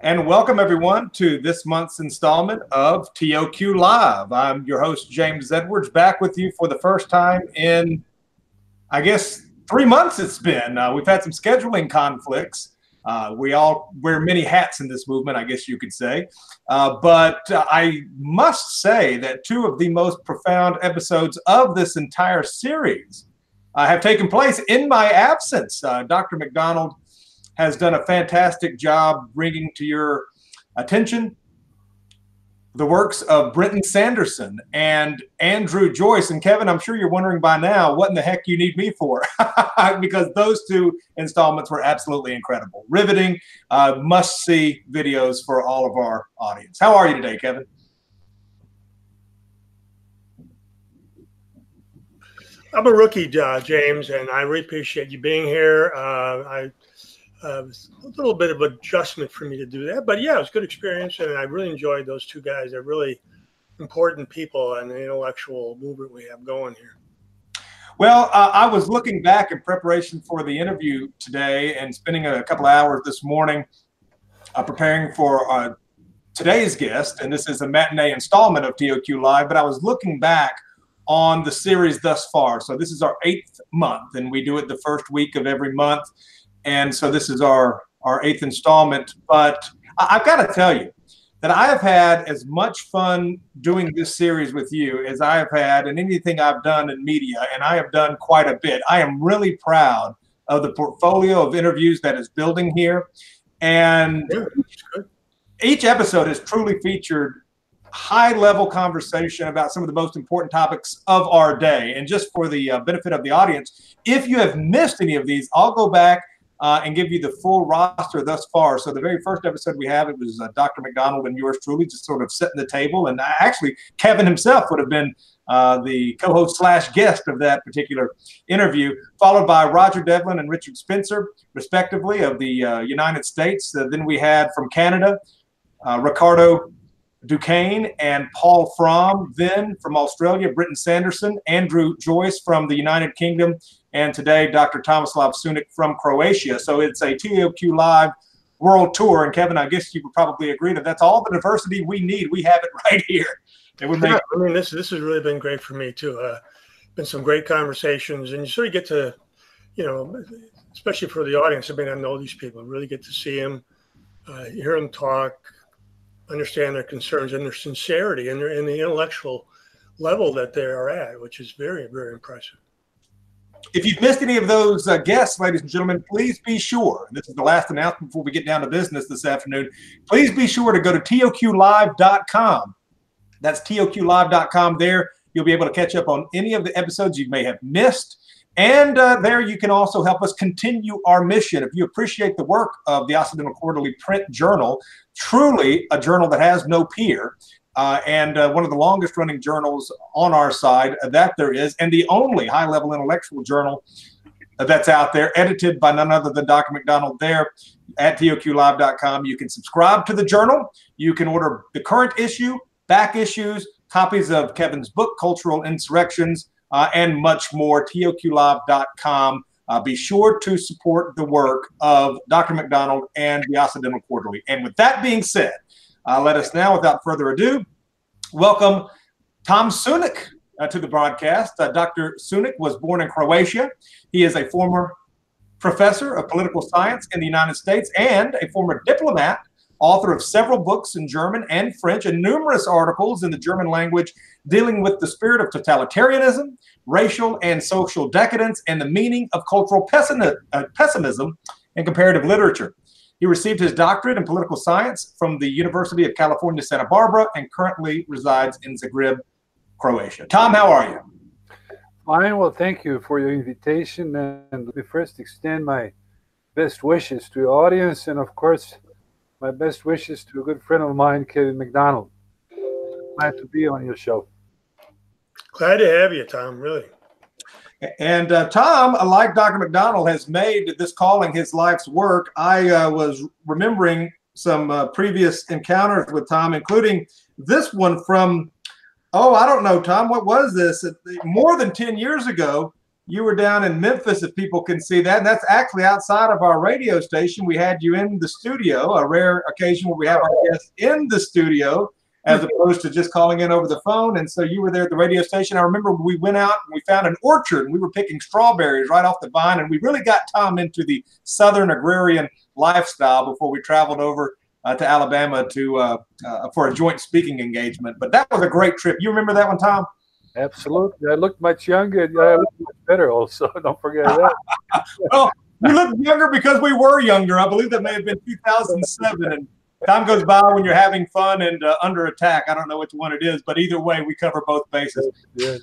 and welcome everyone to this month's installment of TOQ Live. I'm your host, James Edwards, back with you for the first time in, I guess, three months it's been. Uh, we've had some scheduling conflicts. Uh, we all wear many hats in this movement, I guess you could say. Uh, but uh, I must say that two of the most profound episodes of this entire series uh, have taken place in my absence. Uh, Dr. MacDonald has done a fantastic job bringing to your attention the works of Brenton Sanderson and Andrew Joyce. And Kevin, I'm sure you're wondering by now what in the heck you need me for, because those two installments were absolutely incredible, riveting, uh, must see videos for all of our audience. How are you today, Kevin? I'm a rookie, uh, James, and I really appreciate you being here. Uh, I uh, a little bit of adjustment for me to do that, but yeah, it was a good experience, and I really enjoyed those two guys. They're really important people and the intellectual movement we have going here. Well, uh, I was looking back in preparation for the interview today and spending a couple of hours this morning uh, preparing for uh, today's guest, and this is a matinee installment of TOQ Live. But I was looking back on the series thus far. So this is our eighth month, and we do it the first week of every month and so this is our our eighth installment. But I've got to tell you that I have had as much fun doing this series with you as I have had in anything I've done in media, and I have done quite a bit. I am really proud of the portfolio of interviews that is building here, and each episode has truly featured high level conversation about some of the most important topics of our day. And just for the uh, benefit of the audience, if you have missed any of these, I'll go back uh, and give you the full roster thus far. So the very first episode we have, it was uh, Dr. MacDonald and yours truly, just sort of setting the table. And actually, Kevin himself would have been uh, the co-host slash guest of that particular interview, followed by Roger Devlin and Richard Spencer, respectively, of the uh, United States. Uh, then we had from Canada, uh, Ricardo Duchesne and Paul Fromm. Then from Australia, Brenton Sanderson, Andrew Joyce from the United Kingdom, and today Dr. Tomislav Sunic from Croatia. So it's a TOQ Live world tour. And Kevin, I guess you would probably agree that that's all the diversity we need. We have it right here. Yeah, I mean, this this has really been great for me too. Uh, been some great conversations, and you sort of get to, you know, especially for the audience. I mean, I know these people. Really get to see them, uh, hear them talk, understand their concerns and their sincerity and their and the intellectual level that they are at, which is very very impressive. If you've missed any of those uh, guests, ladies and gentlemen, please be sure. This is the last announcement before we get down to business this afternoon. Please be sure to go to toqlive.com. That's toqlive.com. There, you'll be able to catch up on any of the episodes you may have missed. And uh, there, you can also help us continue our mission. If you appreciate the work of the Occidental Quarterly print journal, truly a journal that has no peer, uh, and uh, one of the longest running journals on our side that there is, and the only high level intellectual journal that's out there, edited by none other than Dr. MacDonald there at toqlive.com. You can subscribe to the journal. You can order the current issue, back issues, copies of Kevin's book, Cultural Insurrections, uh, and much more. toqlive.com. Uh, be sure to support the work of Dr. MacDonald and the Occidental Quarterly. And with that being said, uh, let us now, without further ado, welcome Tom Sunic uh, to the broadcast. Uh, Dr. Sunic was born in Croatia. He is a former professor of political science in the United States and a former diplomat, author of several books in German and French, and numerous articles in the German language dealing with the spirit of totalitarianism, racial and social decadence, and the meaning of cultural uh, pessimism in comparative literature. He received his doctorate in political science from the University of California, Santa Barbara, and currently resides in Zagreb, Croatia. Tom, how are you? Fine. Well, thank you for your invitation. And let me first extend my best wishes to your audience, and of course, my best wishes to a good friend of mine, Kevin MacDonald. Glad to be on your show. Glad to have you, Tom. Really. And uh, Tom, like Dr. MacDonald, has made this calling his life's work. I uh, was remembering some uh, previous encounters with Tom, including this one from, oh, I don't know, Tom, what was this? More than 10 years ago, you were down in Memphis, if people can see that. And that's actually outside of our radio station. We had you in the studio, a rare occasion where we have our guests in the studio as opposed to just calling in over the phone. And so you were there at the radio station. I remember we went out and we found an orchard and we were picking strawberries right off the vine. And we really got Tom into the Southern agrarian lifestyle before we traveled over uh, to Alabama to uh, uh, for a joint speaking engagement. But that was a great trip. You remember that one, Tom? Absolutely. I looked much younger. I looked much better also. Don't forget that. well, you look younger because we were younger. I believe that may have been 2007. And time goes by when you're having fun and uh, under attack. I don't know which one it is, but either way, we cover both bases. Yeah.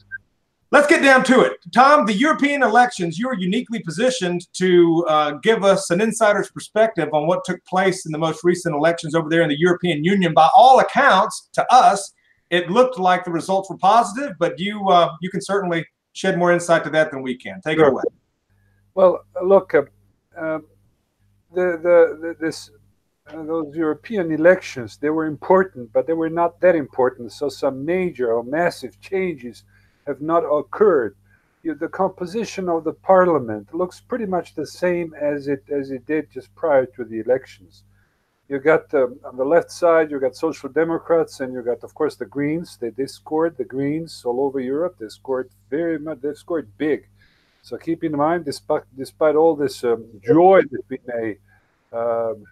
Let's get down to it. Tom, the European elections, you're uniquely positioned to uh, give us an insider's perspective on what took place in the most recent elections over there in the European Union. By all accounts, to us, it looked like the results were positive, but you uh, you can certainly shed more insight to that than we can. Take sure. it away. Well, look, uh, uh, the, the, the this uh, those European elections they were important, but they were not that important. So some major or massive changes have not occurred. You, the composition of the parliament looks pretty much the same as it as it did just prior to the elections you got on the left side you got social democrats and you got of course the greens they, they scored the greens all over europe they scored very much they scored big so keep in mind despite despite all this um, joy that we may um,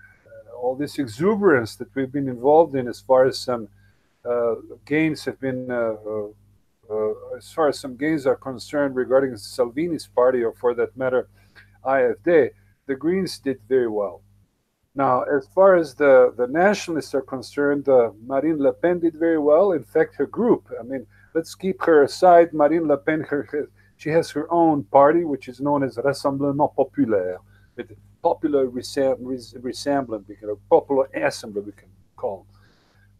all this exuberance that we've been involved in as far as some uh, gains have been uh, uh, uh as far as some gains are concerned regarding salvini's party or for that matter AfD, the greens did very well now, as far as the, the nationalists are concerned, Marine Le Pen did very well. In fact, her group, I mean, let's keep her aside. Marine Le Pen, her, she has her own party, which is known as Rassemblement Populaire, with popular resemblance, we can, popular assembly, we can call.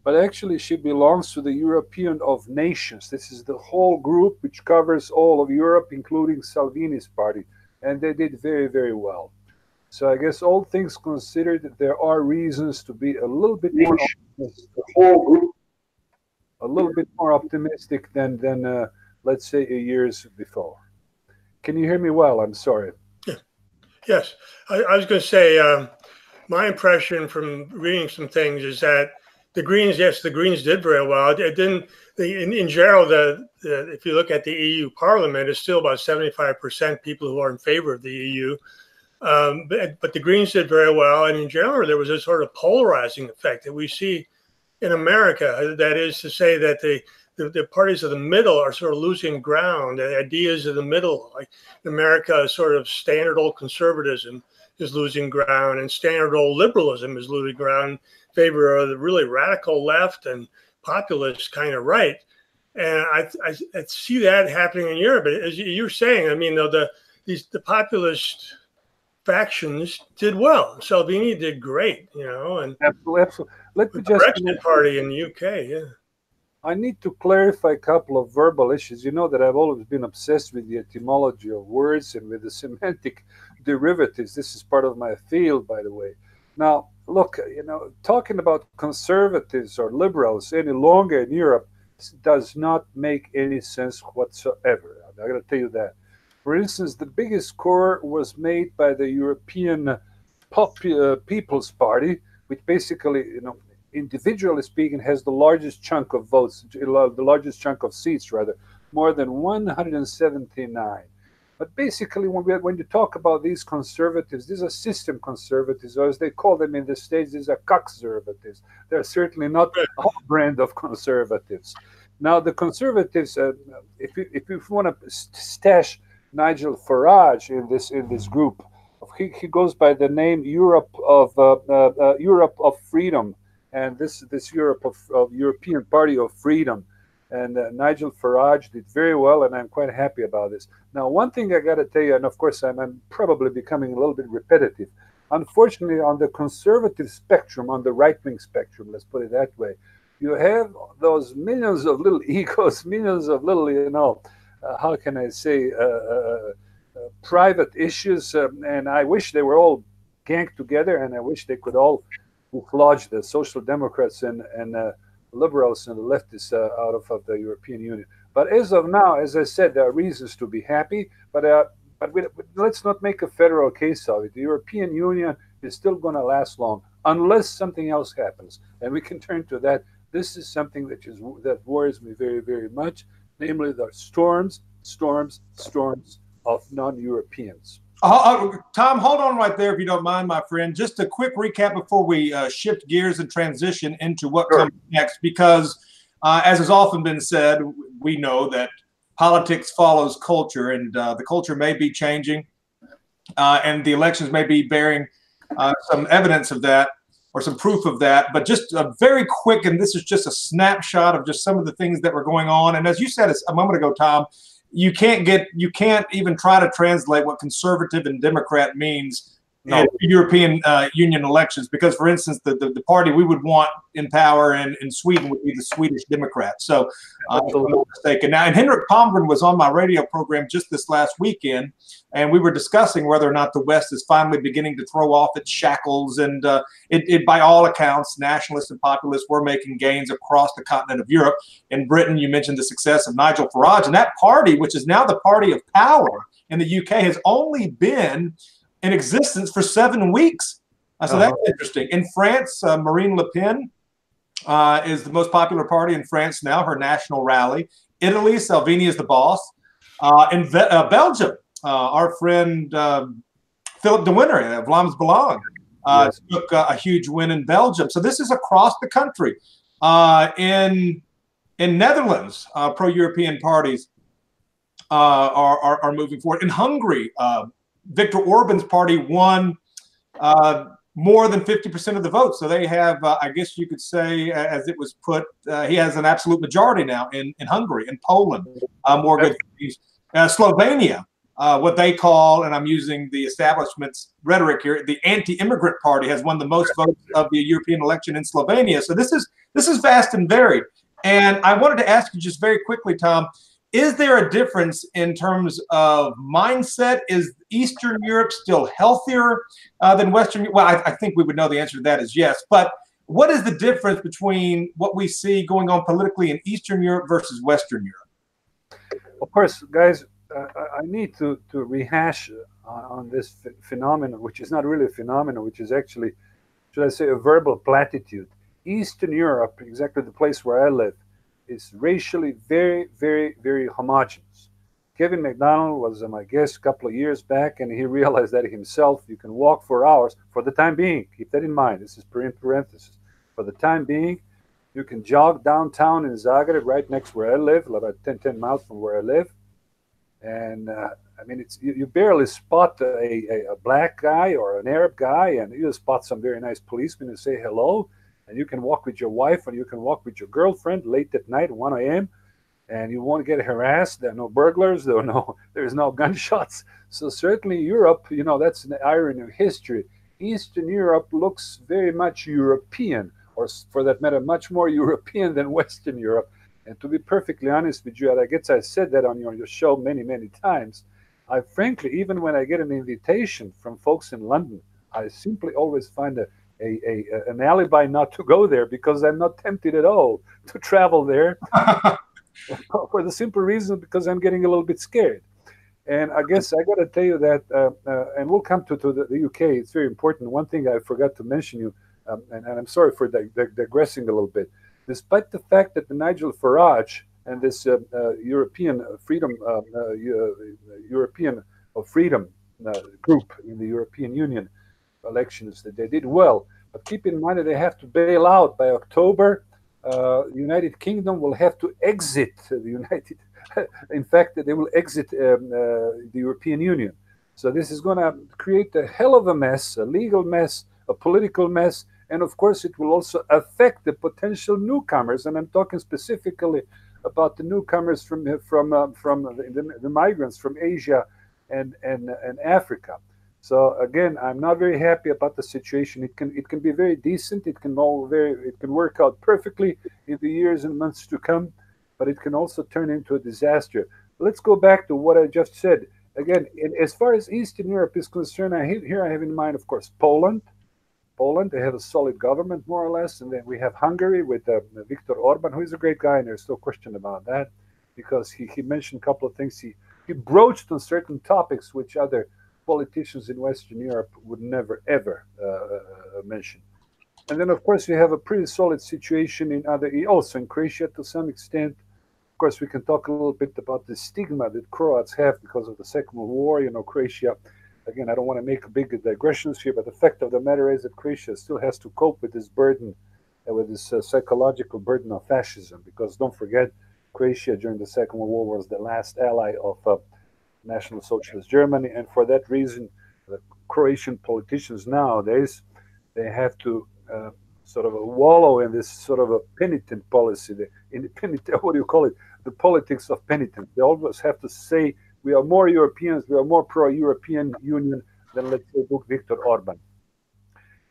But actually, she belongs to the European of Nations. This is the whole group which covers all of Europe, including Salvini's party. And they did very, very well. So I guess all things considered, there are reasons to be a little bit more optimistic, a little bit more optimistic than than uh, let's say a years before. Can you hear me well? I'm sorry. Yes, I, I was going to say um, my impression from reading some things is that the Greens, yes, the Greens did very well. It didn't. The, in, in general, the, the if you look at the EU Parliament, it's still about 75% people who are in favor of the EU um, but, but the Greens did very well. And in general, there was a sort of polarizing effect that we see in America. That is to say, that the, the, the parties of the middle are sort of losing ground. The ideas of the middle, like America, sort of standard old conservatism is losing ground, and standard old liberalism is losing ground in favor of the really radical left and populist kind of right. And I, I, I see that happening in Europe. As you're saying, I mean, the, the these the populist factions did well. Salvini did great, you know, and absolutely. absolutely. Let me just Brexit party in the UK, yeah. I need to clarify a couple of verbal issues. You know that I've always been obsessed with the etymology of words and with the semantic derivatives. This is part of my field, by the way. Now, look, you know, talking about conservatives or liberals any longer in Europe does not make any sense whatsoever. I'm going to tell you that. For instance, the biggest score was made by the European uh, People's Party, which basically, you know, individually speaking, has the largest chunk of votes, the largest chunk of seats, rather, more than 179. But basically, when, we, when you talk about these conservatives, these are system conservatives, or as they call them in the States, these are conservatives. They're certainly not a whole brand of conservatives. Now, the conservatives, uh, if, you, if you want to stash Nigel Farage in this in this group. He, he goes by the name Europe of uh, uh, uh, Europe of Freedom, and this this Europe of, of European Party of Freedom. And uh, Nigel Farage did very well, and I'm quite happy about this. Now, one thing I got to tell you, and of course, I'm, I'm probably becoming a little bit repetitive. Unfortunately, on the conservative spectrum, on the right wing spectrum, let's put it that way, you have those millions of little egos, millions of little, you know, uh, how can I say, uh, uh, private issues. Um, and I wish they were all ganged together, and I wish they could all dislodge the social democrats and, and liberals and the leftists out of, of the European Union. But as of now, as I said, there are reasons to be happy. But uh, but we, let's not make a federal case of it. The European Union is still going to last long unless something else happens, and we can turn to that. This is something that is that worries me very very much, namely the storms, storms, storms of non-Europeans. Uh, uh, Tom, hold on right there if you don't mind, my friend. Just a quick recap before we uh, shift gears and transition into what sure. comes next, because uh, as has often been said, we know that politics follows culture, and uh, the culture may be changing, uh, and the elections may be bearing some evidence of that or some proof of that. But just a very quick, and this is just a snapshot of just some of the things that were going on. And as you said a moment ago, Tom, you can't get you can't even try to translate what conservative and democrat means no. European uh, Union elections because, for instance, the, the, the, party we would want in power in, in Sweden would be the Swedish Democrats. So, uh, I'm not mistaken. Now, and Henrik Palmgren was on my radio program just this last weekend, and we were discussing whether or not the West is finally beginning to throw off its shackles. And uh, it, it, by all accounts, nationalists and populists were making gains across the continent of Europe. In Britain, you mentioned the success of Nigel Farage, and that party, which is now the party of power in the UK, has only been in existence for seven weeks. Uh, so uh-huh. that's interesting. In France, uh, Marine Le Pen uh, is the most popular party in France now, her national rally. Italy, Salvini is the boss. Uh, in Ve- uh, Belgium, uh, our friend um, Filip Dewinter, uh, Vlaams Belang, yes. took a huge win in Belgium. So this is across the country. in in Netherlands, pro-European parties are, are, are moving forward. In Hungary, Viktor Orban's party won uh, more than 50% of the votes. So they have, uh, I guess you could say, as it was put, uh, he has an absolute majority now in, in Hungary, in Poland, uh, more good uh, Slovenia, uh, what they call, and I'm using the establishment's rhetoric here, the anti-immigrant party has won the most votes of the European election in Slovenia. So this is this is vast and varied. And I wanted to ask you just very quickly, Tom, is there a difference in terms of mindset? Is Eastern Europe still healthier uh, than Western? Well, I, I, think we would know the answer to that is yes. But what is the difference between what we see going on politically in Eastern Europe versus Western Europe? Of course, guys, uh, I need to, to rehash uh, on this ph- phenomenon, which is not really a phenomenon, which is actually, should I say, a verbal platitude. Eastern Europe, exactly the place where I live, is racially very, very, very homogenous. Kevin MacDonald was my guest a couple of years back, and he realized that himself. You can walk for hours for the time being. Keep that in mind. This is in parenthesis. For the time being, you can jog downtown in Zagreb, right next where I live, about 10, 10 miles from where I live. And uh, I mean, it's you, you barely spot a, a, a, black guy or an Arab guy, and you spot some very nice policemen and say hello and you can walk with your wife and you can walk with your girlfriend late at night, 1 a.m., and you won't get harassed. There are no burglars. There are no. There's no gunshots. So certainly Europe, you know, that's an irony of history. Eastern Europe looks very much European, or for that matter, much more European than Western Europe. And to be perfectly honest with you, and I guess I said that on your, your show many, many times. I frankly, even when I get an invitation from folks in London, I simply always find a a, a, an alibi not to go there because I'm not tempted at all to travel there for the simple reason because I'm getting a little bit scared. And I guess I got to tell you that, uh, uh, and we'll come to, to the, the, UK. It's very important. One thing I forgot to mention you, um, and, and, I'm sorry for dig- dig- digressing a little bit. Despite the fact that the Nigel Farage and this uh, uh European freedom, um, uh, European freedom uh, group in the European Union elections that they did well. But keep in mind that they have to bail out by October. Uh, United Kingdom will have to exit the United. in fact, they will exit um, uh, the European Union. So this is going to create a hell of a mess, a legal mess, a political mess, and of course, it will also affect the potential newcomers. And I'm talking specifically about the newcomers from from uh, from the, the, migrants from Asia and and and Africa. So again, I'm not very happy about the situation. It can it can be very decent. It can all very it can work out perfectly in the years and months to come, but it can also turn into a disaster. Let's go back to what I just said. Again, in, as far as Eastern Europe is concerned, I here I have in mind, of course, Poland. Poland, they have a solid government more or less, and then we have Hungary with uh, Viktor Orban, who is a great guy, and there's no question about that. because he, he mentioned a couple of things. He, he broached on certain topics which other politicians in Western Europe would never, ever uh, uh, mention. And then, of course, we have a pretty solid situation in other, also in Croatia to some extent. Of course, we can talk a little bit about the stigma that Croats have because of the Second World War. You know, Croatia, again, I don't want to make big digressions here, but the fact of the matter is that Croatia still has to cope with this burden, uh, with this uh, psychological burden of fascism. Because don't forget, Croatia during the Second World War was the last ally of uh, National Socialist Germany, and for that reason, the Croatian politicians nowadays they have to uh, sort of wallow in this sort of a penitent policy. The independent, what do you call it? The politics of penitence. They always have to say we are more Europeans, we are more pro-European Union than let's say Viktor Orban.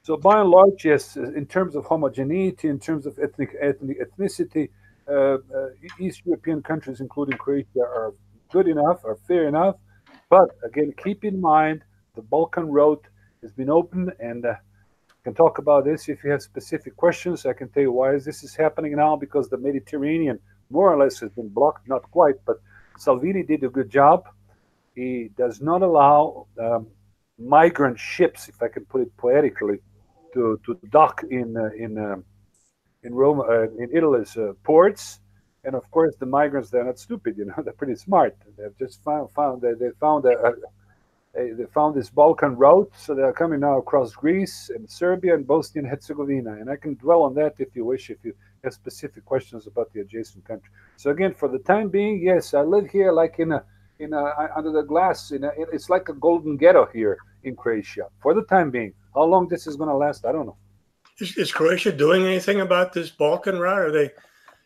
So by and large, yes, in terms of homogeneity, in terms of ethnic, ethnic ethnicity, uh, uh, East European countries, including Croatia, are good enough, or fair enough. But again, keep in mind the Balkan Road has been open, and uh, can talk about this if you have specific questions. I can tell you why this is happening now because the Mediterranean more or less has been blocked, not quite, but Salvini did a good job. He does not allow um, migrant ships, if I can put it poetically, to, to dock in uh, in uh, in Rome uh, in Italy's uh, ports. And of course, the migrants they're not stupid, you know, they're pretty smart. They've just found found they, they found a, a they found this Balkan route, so they are coming now across Greece and Serbia and Bosnia and Herzegovina. And I can dwell on that if you wish, if you have specific questions about the adjacent country. So again, for the time being, yes, I live here like in a in a under the glass. In a, it's like a golden ghetto here in Croatia for the time being. How long this is going to last, I don't know. Is, is, Croatia doing anything about this Balkan route? Are they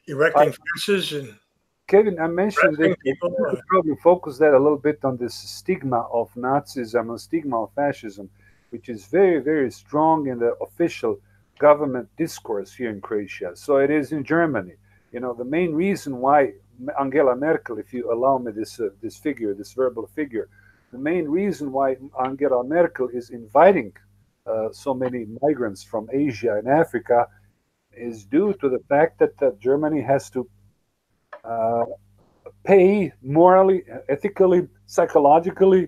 erecting I, fences and? Kevin, I mentioned that people probably focus that a little bit on this stigma of Nazism and stigma of fascism, which is very, very strong in the official government discourse here in Croatia. So it is in Germany. You know, the main reason why Angela Merkel, if you allow me this uh, this figure, this verbal figure, the main reason why Angela Merkel is inviting uh, so many migrants from Asia and Africa is due to the fact that uh, Germany has to uh, pay morally, ethically, psychologically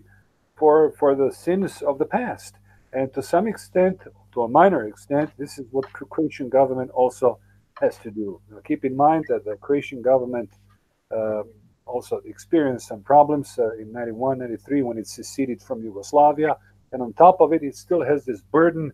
for for the sins of the past. And to some extent, to a minor extent, this is what Croatian government also has to do. Now, keep in mind that the Croatian government uh, also experienced some problems uh, in 91, 93 when it seceded from Yugoslavia. And on top of it, it still has this burden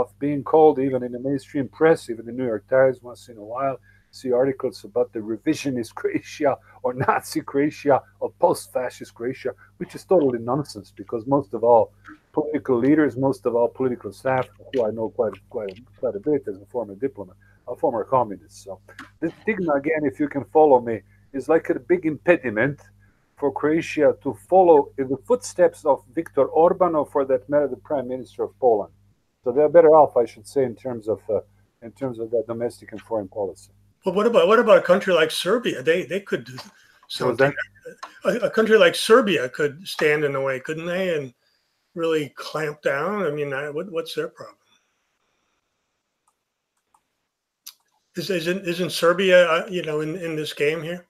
of being called, even in the mainstream press, even the New York Times once in a while, see articles about the revisionist Croatia or Nazi Croatia or post-fascist Croatia, which is totally nonsense because most of all political leaders, most of all political staff, who I know quite quite quite a bit as a former diplomat, a former communist. So this stigma again, if you can follow me, is like a big impediment for Croatia to follow in the footsteps of Viktor Orban or for that matter the Prime Minister of Poland. So they're better off, I should say, in terms of uh, in terms of their domestic and foreign policy. But what about what about a country like Serbia? They they could do something. A, a, country like Serbia could stand in the way, couldn't they, and really clamp down? I mean, I, what, what's their problem? Is, isn't isn't Serbia uh, you know in, in this game here?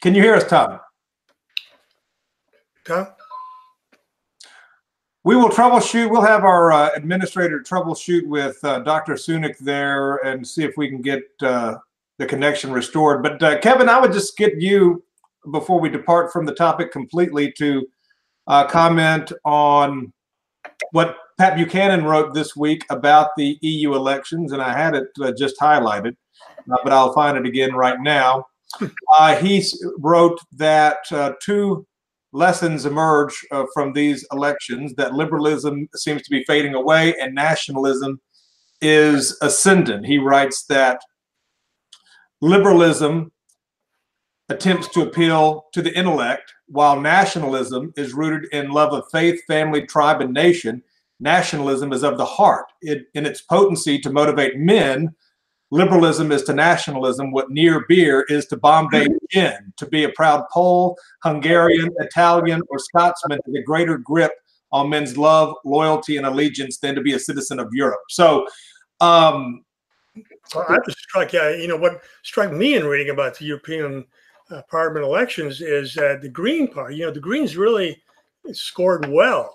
Can you hear us, Tom? Tom? We will troubleshoot. We'll have our uh, administrator troubleshoot with uh, Dr. Sunic there and see if we can get uh, the connection restored. But uh, Kevin, I would just get you before we depart from the topic completely to uh, comment on what Pat Buchanan wrote this week about the EU elections, and I had it uh, just highlighted, but I'll find it again right now. he wrote that two lessons emerge uh, from these elections that liberalism seems to be fading away and nationalism is ascendant. He writes that liberalism attempts to appeal to the intellect, while nationalism is rooted in love of faith, family, tribe, and nation. Nationalism is of the heart it, in its potency to motivate men Liberalism is to nationalism what near beer is to Bombay gin. To be a proud Pole, Hungarian, Italian, or Scotsman is a greater grip on men's love, loyalty, and allegiance than to be a citizen of Europe. So, um, I was struck. Yeah, you know what struck me in reading about the European uh, Parliament elections is that the Green Party. You know, the Greens really scored well,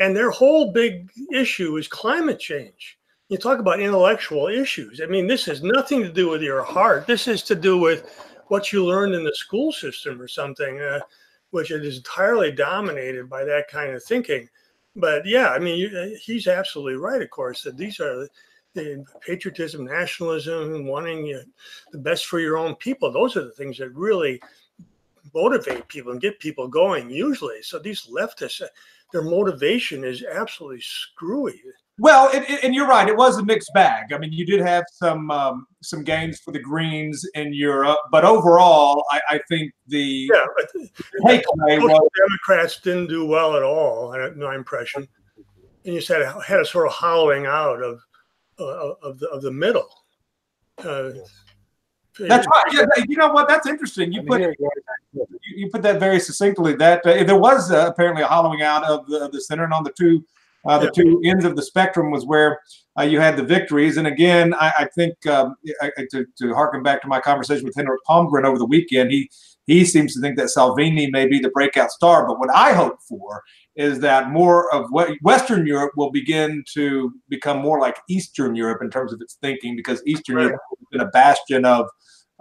and their whole big issue is climate change. You talk about intellectual issues. I mean, this has nothing to do with your heart. This is to do with what you learned in the school system or something, uh, which is entirely dominated by that kind of thinking. But yeah, I mean, you, he's absolutely right. Of course, that these are the patriotism, nationalism, wanting you, the best for your own people. Those are the things that really motivate people and get people going. Usually, so these leftists, uh, their motivation is absolutely screwy. Well, it, it, and you're right. It was a mixed bag. I mean, you did have some um, some gains for the Greens in Europe, but overall, I, I think the yeah, takeaway was Democrats didn't do well at all. In my impression, and you said it had a sort of hollowing out of uh, of the of the middle. Uh, that's right. Yeah, you know what? That's interesting. You put you, put that very succinctly. That uh, there was uh, apparently a hollowing out of the, the center, and on the two uh, the two ends of the spectrum was where uh, you had the victories. And again, I, I think um, I, to, to harken back to my conversation with Henrik Palmgren over the weekend, he he seems to think that Salvini may be the breakout star. But what I hope for is that more of Western Europe will begin to become more like Eastern Europe in terms of its thinking, because Eastern right. Europe has been a bastion of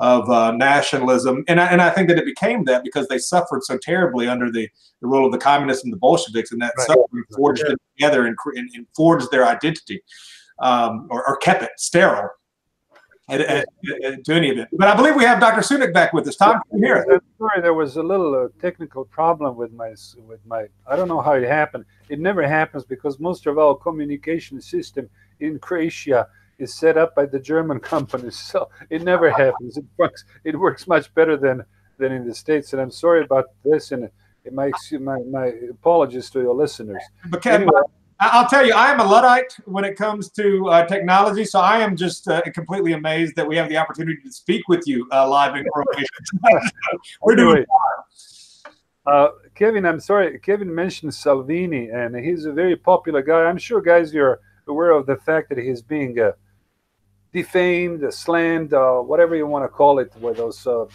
of uh, nationalism, and I, and I think that it became that because they suffered so terribly under the, the rule of the communists and the Bolsheviks, and that right. suffering forged yeah. them together and, and, and, forged their identity, um, or, or, kept it sterile. At, at, at, to any of it, but I believe we have Dr. Sunic back with us. Tom, can you hear us? Sorry, there was a little uh, technical problem with my with my. I don't know how it happened. It never happens because most of our communication system in Croatia is set up by the German companies, so it never happens. It works. It works much better than than in the states. And I'm sorry about this, and it my my, my apologies to your listeners. But anyway, I'll tell you, I am a luddite when it comes to uh, technology, so I am just uh, completely amazed that we have the opportunity to speak with you uh, live in Croatia. We're doing. Uh, Kevin, I'm sorry. Kevin mentioned Salvini, and he's a very popular guy. I'm sure, guys, you're aware of the fact that he's being uh, defamed, slammed, uh, whatever you want to call it, with those uh,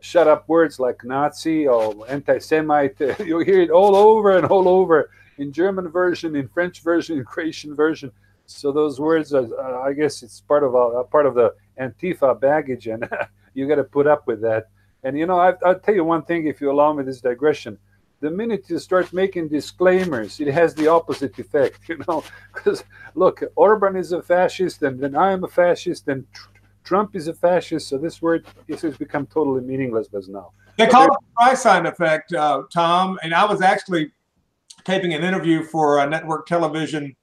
shut up words like Nazi or anti Semite. you hear it all over and all over in German version, in French version, in Croatian version. So those words, are, uh, I guess, it's part of a, part of the Antifa baggage, and you got to put up with that. And you know, I, I'll tell you one thing, if you allow me this digression the minute you start making disclaimers, it has the opposite effect, you know. Because look, Orban is a fascist, and then I am a fascist, and tr- Trump is a fascist. So this word has become totally meaningless as now. They call it the Streisand effect, uh, Tom. And I was actually taping an interview for a network television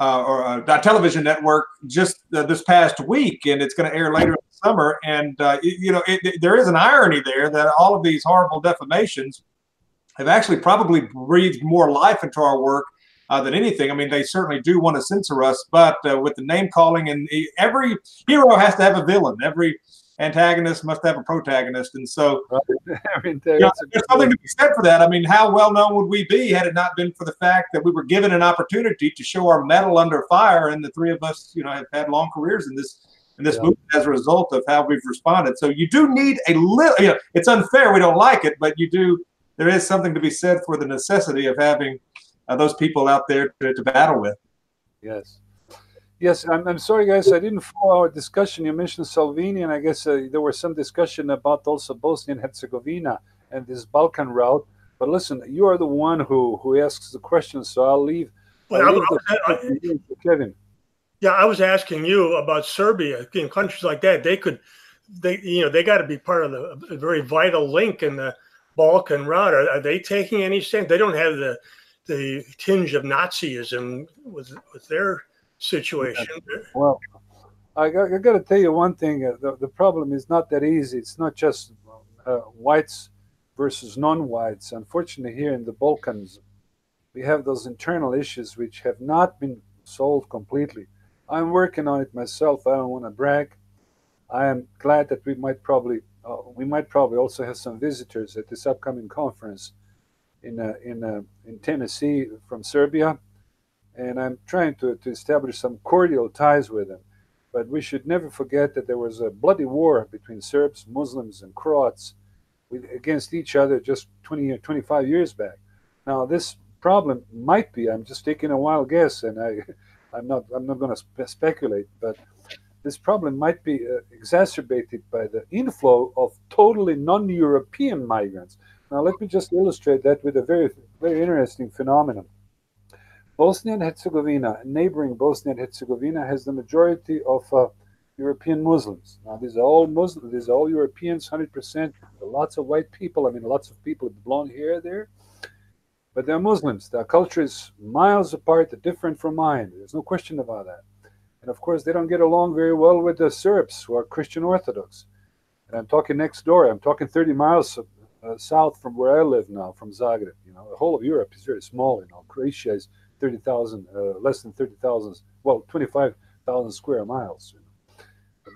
uh, or a, a, television network just uh, this past week, and it's going to air later in the summer. And uh, you know, it, it, there is an irony there that all of these horrible defamations have actually probably breathed more life into our work uh, than anything. I mean, they certainly do want to censor us, but uh, with the name calling, and every hero has to have a villain. Every antagonist must have a protagonist, and so I mean, there's, you know, there's something to be said for that. I mean, how well known would we be had it not been for the fact that we were given an opportunity to show our mettle under fire, and the three of us, you know, have had long careers in this in this yeah. movement as a result of how we've responded. So you do need a little. You know, it's unfair. We don't like it, but you do there is something to be said for the necessity of having uh, those people out there to, to battle with. Yes. Yes, I'm, I'm sorry, guys. I didn't follow our discussion. You mentioned Salvini, and I guess uh, there was some discussion about also Bosnia and Herzegovina and this Balkan route. But listen, you are the one who who asks the question, so I'll leave. Well, I'll leave I, I, Kevin. Yeah, I was asking you about Serbia. In countries like that, they could, they you know, they got to be part of the a very vital link in the Balkan route? Are, are they taking any stand? They don't have the the tinge of Nazism with with their situation. Well, I got, I got to tell you one thing. Uh, the, the problem is not that easy. It's not just uh, whites versus non-whites. Unfortunately, here in the Balkans, we have those internal issues which have not been solved completely. I'm working on it myself. I don't want to brag. I am glad that we might probably uh, we might probably also have some visitors at this upcoming conference in uh, in uh, in Tennessee from Serbia, and I'm trying to, to establish some cordial ties with them. But we should never forget that there was a bloody war between Serbs, Muslims, and Croats against each other just 20 or 25 years back. Now, this problem might be, I'm just taking a wild guess, and I, I'm not, I'm not going to spe- speculate, but this problem might be uh, exacerbated by the inflow of totally non-European migrants. Now, let me just illustrate that with a very, very interesting phenomenon. Bosnia and Herzegovina, neighboring Bosnia and Herzegovina, has the majority of uh, European Muslims. Now, these are all Muslims, these are all Europeans, 100%. Lots of white people, I mean, lots of people with blonde hair there. But they're Muslims. Their culture is miles apart, they're different from mine. There's no question about that. And of course, they don't get along very well with the Serbs, who are Christian Orthodox. And I'm talking next door. I'm talking 30 miles uh, south from where I live now, from Zagreb. You know, the whole of Europe is very small. You know, Croatia is 30,000, uh, less than 30,000, well, 25,000 square miles. You know.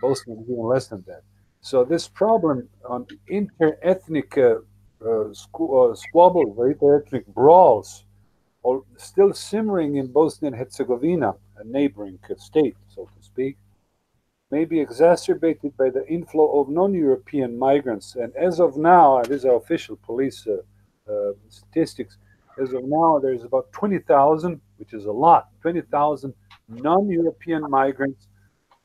Bosnia is even less than that. So this problem on inter-ethnic uh, uh, uh, squabbles, inter-ethnic brawls, are still simmering in Bosnia and Herzegovina, a neighboring state, so to speak, may be exacerbated by the inflow of non-European migrants. And as of now, these are official police uh, uh, statistics, as of now, there's about 20,000, which is a lot, 20,000 non-European migrants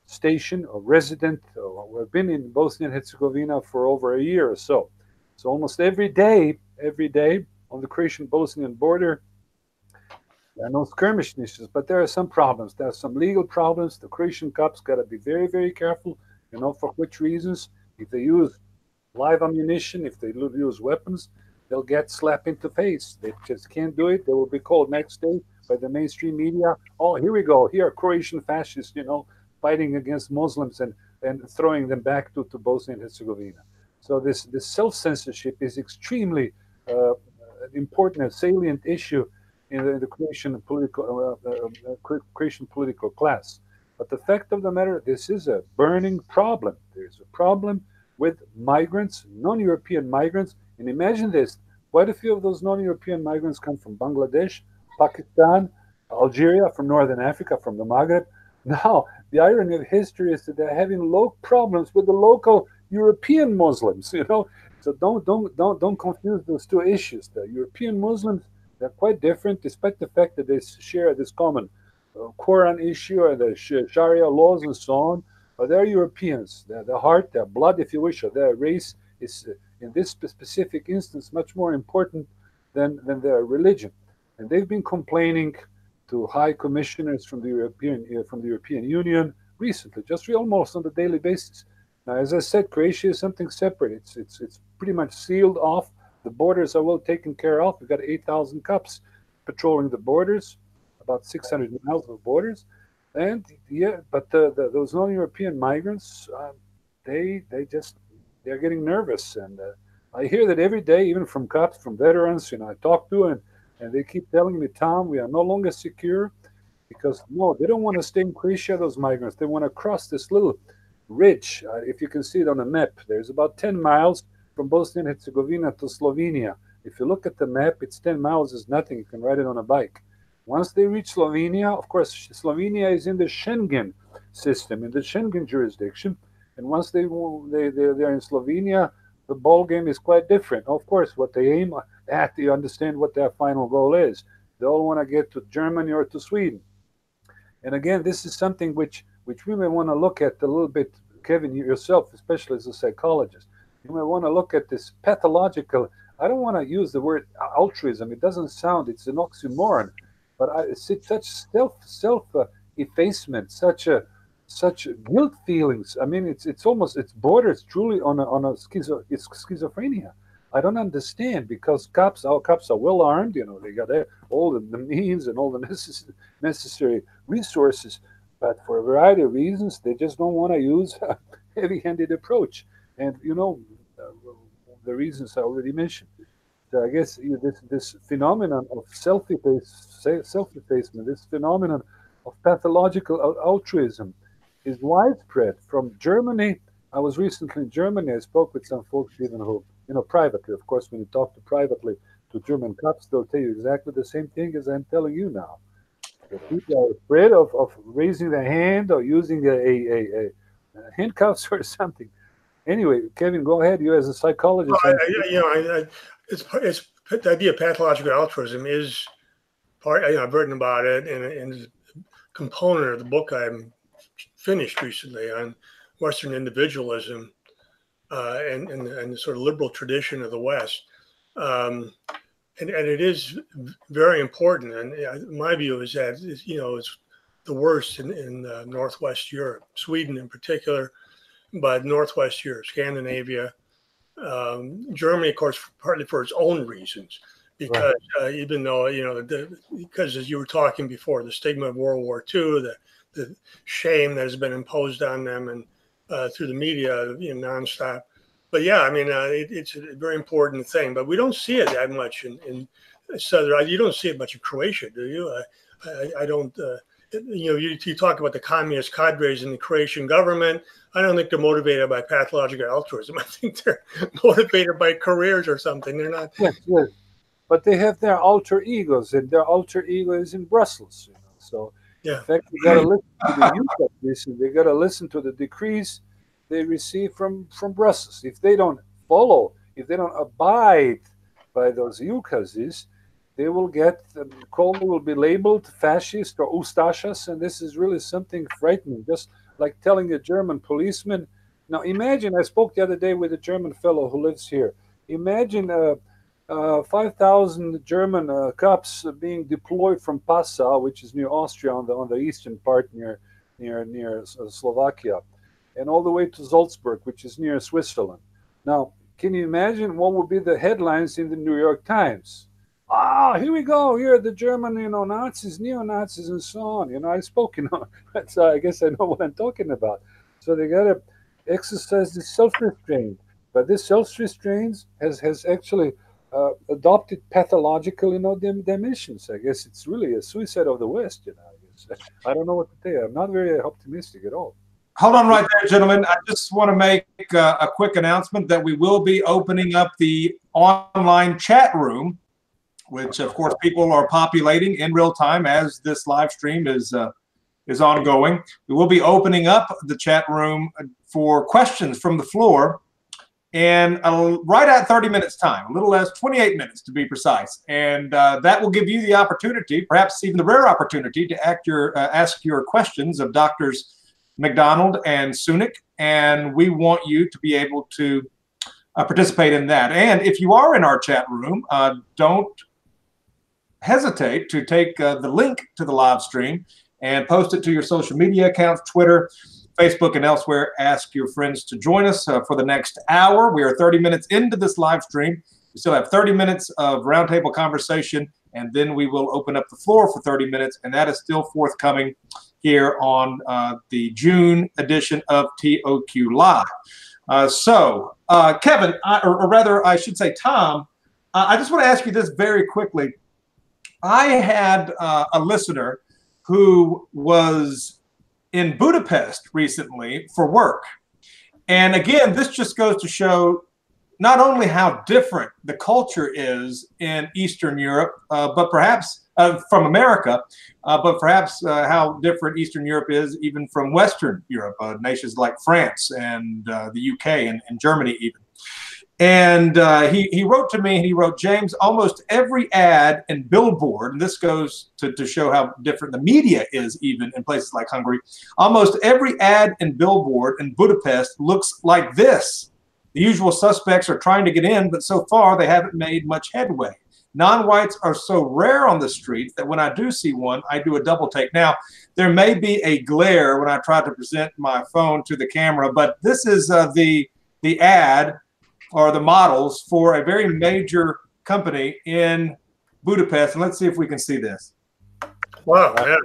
stationed or resident or have been in Bosnia and Herzegovina for over a year or so. So almost every day, every day on the Croatian-Bosnian border, there are no skirmish skirmishes, but there are some problems. There are some legal problems. The Croatian cops got to be very, very careful. You know for which reasons? If they use live ammunition, if they use weapons, they'll get slapped in the face. They just can't do it. They will be called next day by the mainstream media. Oh, here we go. Here are Croatian fascists, you know, fighting against Muslims and, and throwing them back to, to Bosnia and Herzegovina. So this, this self-censorship is extremely uh, important and salient issue in the, in the political uh, uh, Croatian political class. But the fact of the matter, this is a burning problem. There's a problem with migrants, non-European migrants, and imagine this: quite a few of those non-European migrants come from Bangladesh, Pakistan, Algeria, from Northern Africa, from the Maghreb. Now, the irony of history is that they're having low problems with the local European Muslims. You know, so don't don't don't don't confuse those two issues. The European Muslims they're quite different, despite the fact that they share this common uh, Quran issue and the Sharia laws and so on. But they're Europeans. Their, their heart, their blood, if you wish, or their race is, uh, in this specific instance, much more important than, than their religion. And they've been complaining to high commissioners from the European uh, from the European Union recently, just almost on a daily basis. Now, as I said, Croatia is something separate. It's it's it's pretty much sealed off the borders are well taken care of. We've got 8,000 cops patrolling the borders, about 600 miles of borders. And yeah, but the, the, those non-European migrants, uh, they they just they're getting nervous, and uh, I hear that every day, even from cops, from veterans. You know, I talk to and and they keep telling me, Tom, we are no longer secure because no, they don't want to stay in Croatia. Those migrants, they want to cross this little ridge. Uh, if you can see it on a map, there's about 10 miles from Bosnia and Herzegovina to Slovenia. If you look at the map, it's 10 miles is nothing. You can ride it on a bike. Once they reach Slovenia, of course, Slovenia is in the Schengen system, in the Schengen jurisdiction. And once they, they, they, they're in Slovenia, the ball game is quite different. Of course, what they aim at, you understand what their final goal is. They all want to get to Germany or to Sweden. And again, this is something which, which we may want to look at a little bit, Kevin, yourself, especially as a psychologist you may want to look at this pathological. I don't want to use the word altruism. It doesn't sound. It's an oxymoron, but I, it's such self self uh, effacement, such a such guilt feelings. I mean, it's it's almost it's borders truly on a on a schizo, it's schizophrenia. I don't understand because cops, our cops are well armed. You know, they got all the, the means and all the necessary necessary resources, but for a variety of reasons, they just don't want to use a heavy-handed approach. And you know, uh, the reasons I already mentioned. So I guess you know, this this phenomenon of self effacement, this phenomenon of pathological altruism, is widespread from Germany. I was recently in Germany. I spoke with some folks even who, you know, privately. Of course, when you talk to privately to German cops, they'll tell you exactly the same thing as I'm telling you now. people are afraid of, of raising their hand or using a, a, a handcuffs or something. Anyway, Kevin, go ahead. You as a psychologist. Well, I, you know, I, I, it's it's the idea of pathological altruism is part. You know, I've written about it, and, and component of the book I'm finished recently on Western individualism uh, and, and, and the sort of liberal tradition of the West. Um, and, and it is very important. And my view is that, you know, it's the worst in, in uh, Northwest Europe, Sweden in particular, but Northwest Europe, Scandinavia, um, Germany, of course, partly for its own reasons, because right. uh, even though you know, the, because as you were talking before, the stigma of World War II, the the shame that has been imposed on them, and uh, through the media, you know, nonstop. But yeah, I mean, uh, it, it's a very important thing, but we don't see it that much in, in southern. You don't see it much in Croatia, do you? I, I, I don't. You know, you, you, talk about the communist cadres in the Croatian government. I don't think they're motivated by pathological altruism. I think they're motivated by careers or something. They're not. Yes, yes. But they have their alter egos, and their alter ego is in Brussels. You know, so yeah. in fact, you got to listen to the youth of this, and they got to listen to the decrees they receive from from Brussels. If they don't follow, if they don't abide by those ukases, they will get um, will be labeled fascist or Ustashas, and this is really something frightening. Just like telling a German policeman. Now, imagine I spoke the other day with a German fellow who lives here. Imagine uh, uh, 5,000 German uh, cops being deployed from Passau, which is near Austria on the on the eastern part near near near uh, Slovakia, and all the way to Salzburg, which is near Switzerland. Now, can you imagine what would be the headlines in the New York Times? Ah, here we go. Here are the German, you know, Nazis, neo Nazis, and so on. You know, I spoke, you know, so I guess I know what I'm talking about. So they got to exercise this self restraint. But this self restraint has, has actually uh, adopted pathological, you know, dim- dimensions. I guess it's really a suicide of the West, you know. I, guess. I don't know what to say. I'm not very optimistic at all. Hold on right there, gentlemen. I just want to make uh, a quick announcement that we will be opening up the online chat room which of course people are populating in real time as this live stream is uh, is ongoing. We will be opening up the chat room for questions from the floor and uh, right at 30 minutes time, a little less, 28 minutes to be precise. And uh, that will give you the opportunity, perhaps even the rare opportunity, to your, uh, ask your questions of doctors MacDonald and Sunic. And we want you to be able to uh, participate in that. And if you are in our chat room, uh, don't hesitate to take uh, the link to the live stream and post it to your social media accounts, Twitter, Facebook, and elsewhere. Ask your friends to join us uh, for the next hour. We are 30 minutes into this live stream. We still have 30 minutes of roundtable conversation, and then we will open up the floor for 30 minutes, and that is still forthcoming here on uh, the June edition of TOQ Live. Uh, so, uh, Kevin, I, or, or, rather, I should say, Tom, I just want to ask you this very quickly. I had uh, a listener who was in Budapest recently for work. And again, this just goes to show not only how different the culture is in Eastern Europe, uh, but perhaps uh, from America, uh, but perhaps uh, how different Eastern Europe is even from Western Europe, uh, nations like France and uh, the UK and, and Germany, even. And uh, he, he wrote to me, he wrote, James, almost every ad and billboard, and this goes to, to show how different the media is even in places like Hungary, almost every ad and billboard in Budapest looks like this. The usual suspects are trying to get in, but so far they haven't made much headway. Non whites are so rare on the streets that when I do see one, I do a double take. Now, there may be a glare when I try to present my phone to the camera, but this is uh, the, the ad are the models for a very major company in Budapest. And let's see if we can see this. Wow. Yeah.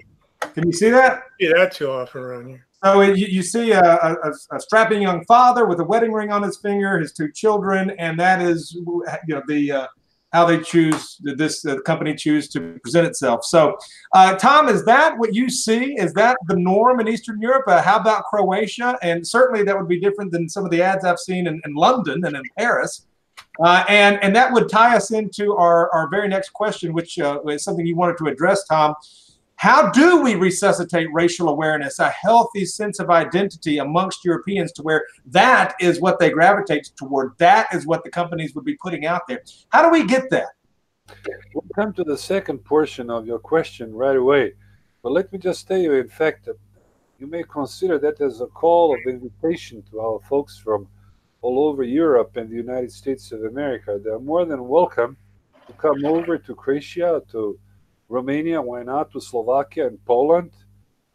Can you see that? See that too often around here. So you, you see a, a, a, strapping young father with a wedding ring on his finger, his two children, and that is you know the uh, how they choose this uh, company choose to present itself. So, uh, Tom, is that what you see? Is that the norm in Eastern Europe? Uh, how about Croatia? And certainly that would be different than some of the ads I've seen in, in London and in Paris. Uh, and and that would tie us into our, our very next question, which uh, is something you wanted to address, Tom. How do we resuscitate racial awareness, a healthy sense of identity amongst Europeans to where that is what they gravitate toward? That is what the companies would be putting out there. How do we get that? We'll come to the second portion of your question right away. But let me just tell you, in fact, you may consider that as a call of invitation to our folks from all over Europe and the United States of America. They're more than welcome to come over to Croatia, to Romania, why not, to Slovakia and Poland,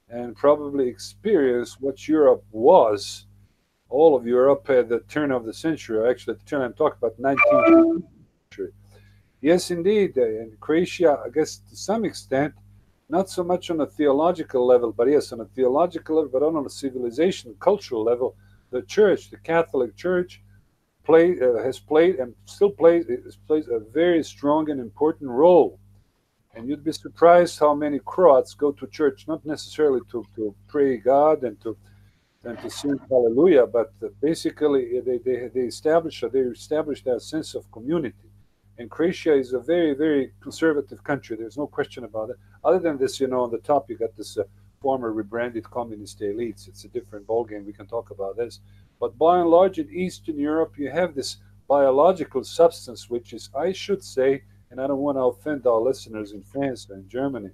and probably experience what Europe was, all of Europe at the turn of the century, actually, the turn I'm talking about 19th century. Yes, indeed, in Croatia, I guess to some extent, not so much on a theological level, but yes, on a theological level, but on a civilization, cultural level, the church, the Catholic Church, play, uh, has played and still plays, plays a very strong and important role and you'd be surprised how many Croats go to church, not necessarily to, to pray God and to and to sing hallelujah, but basically they, they, they establish they establish that sense of community. And Croatia is a very, very conservative country. There's no question about it. Other than this, you know, on the top, you got this uh, former rebranded communist elites. It's a different ballgame. We can talk about this. But by and large, in Eastern Europe, you have this biological substance, which is, I should say, and I don't want to offend our listeners in France and Germany,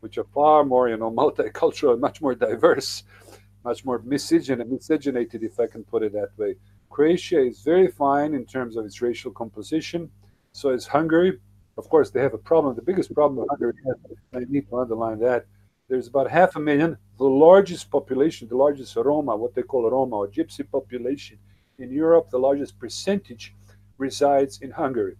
which are far more, you know, multicultural, much more diverse, much more miscegenated, if I can put it that way. Croatia is very fine in terms of its racial composition. So is Hungary. Of course, they have a problem. The biggest problem Hungary, I need to underline that, there's about half a million, the largest population, the largest Roma, what they call Roma or Gypsy population in Europe, the largest percentage resides in Hungary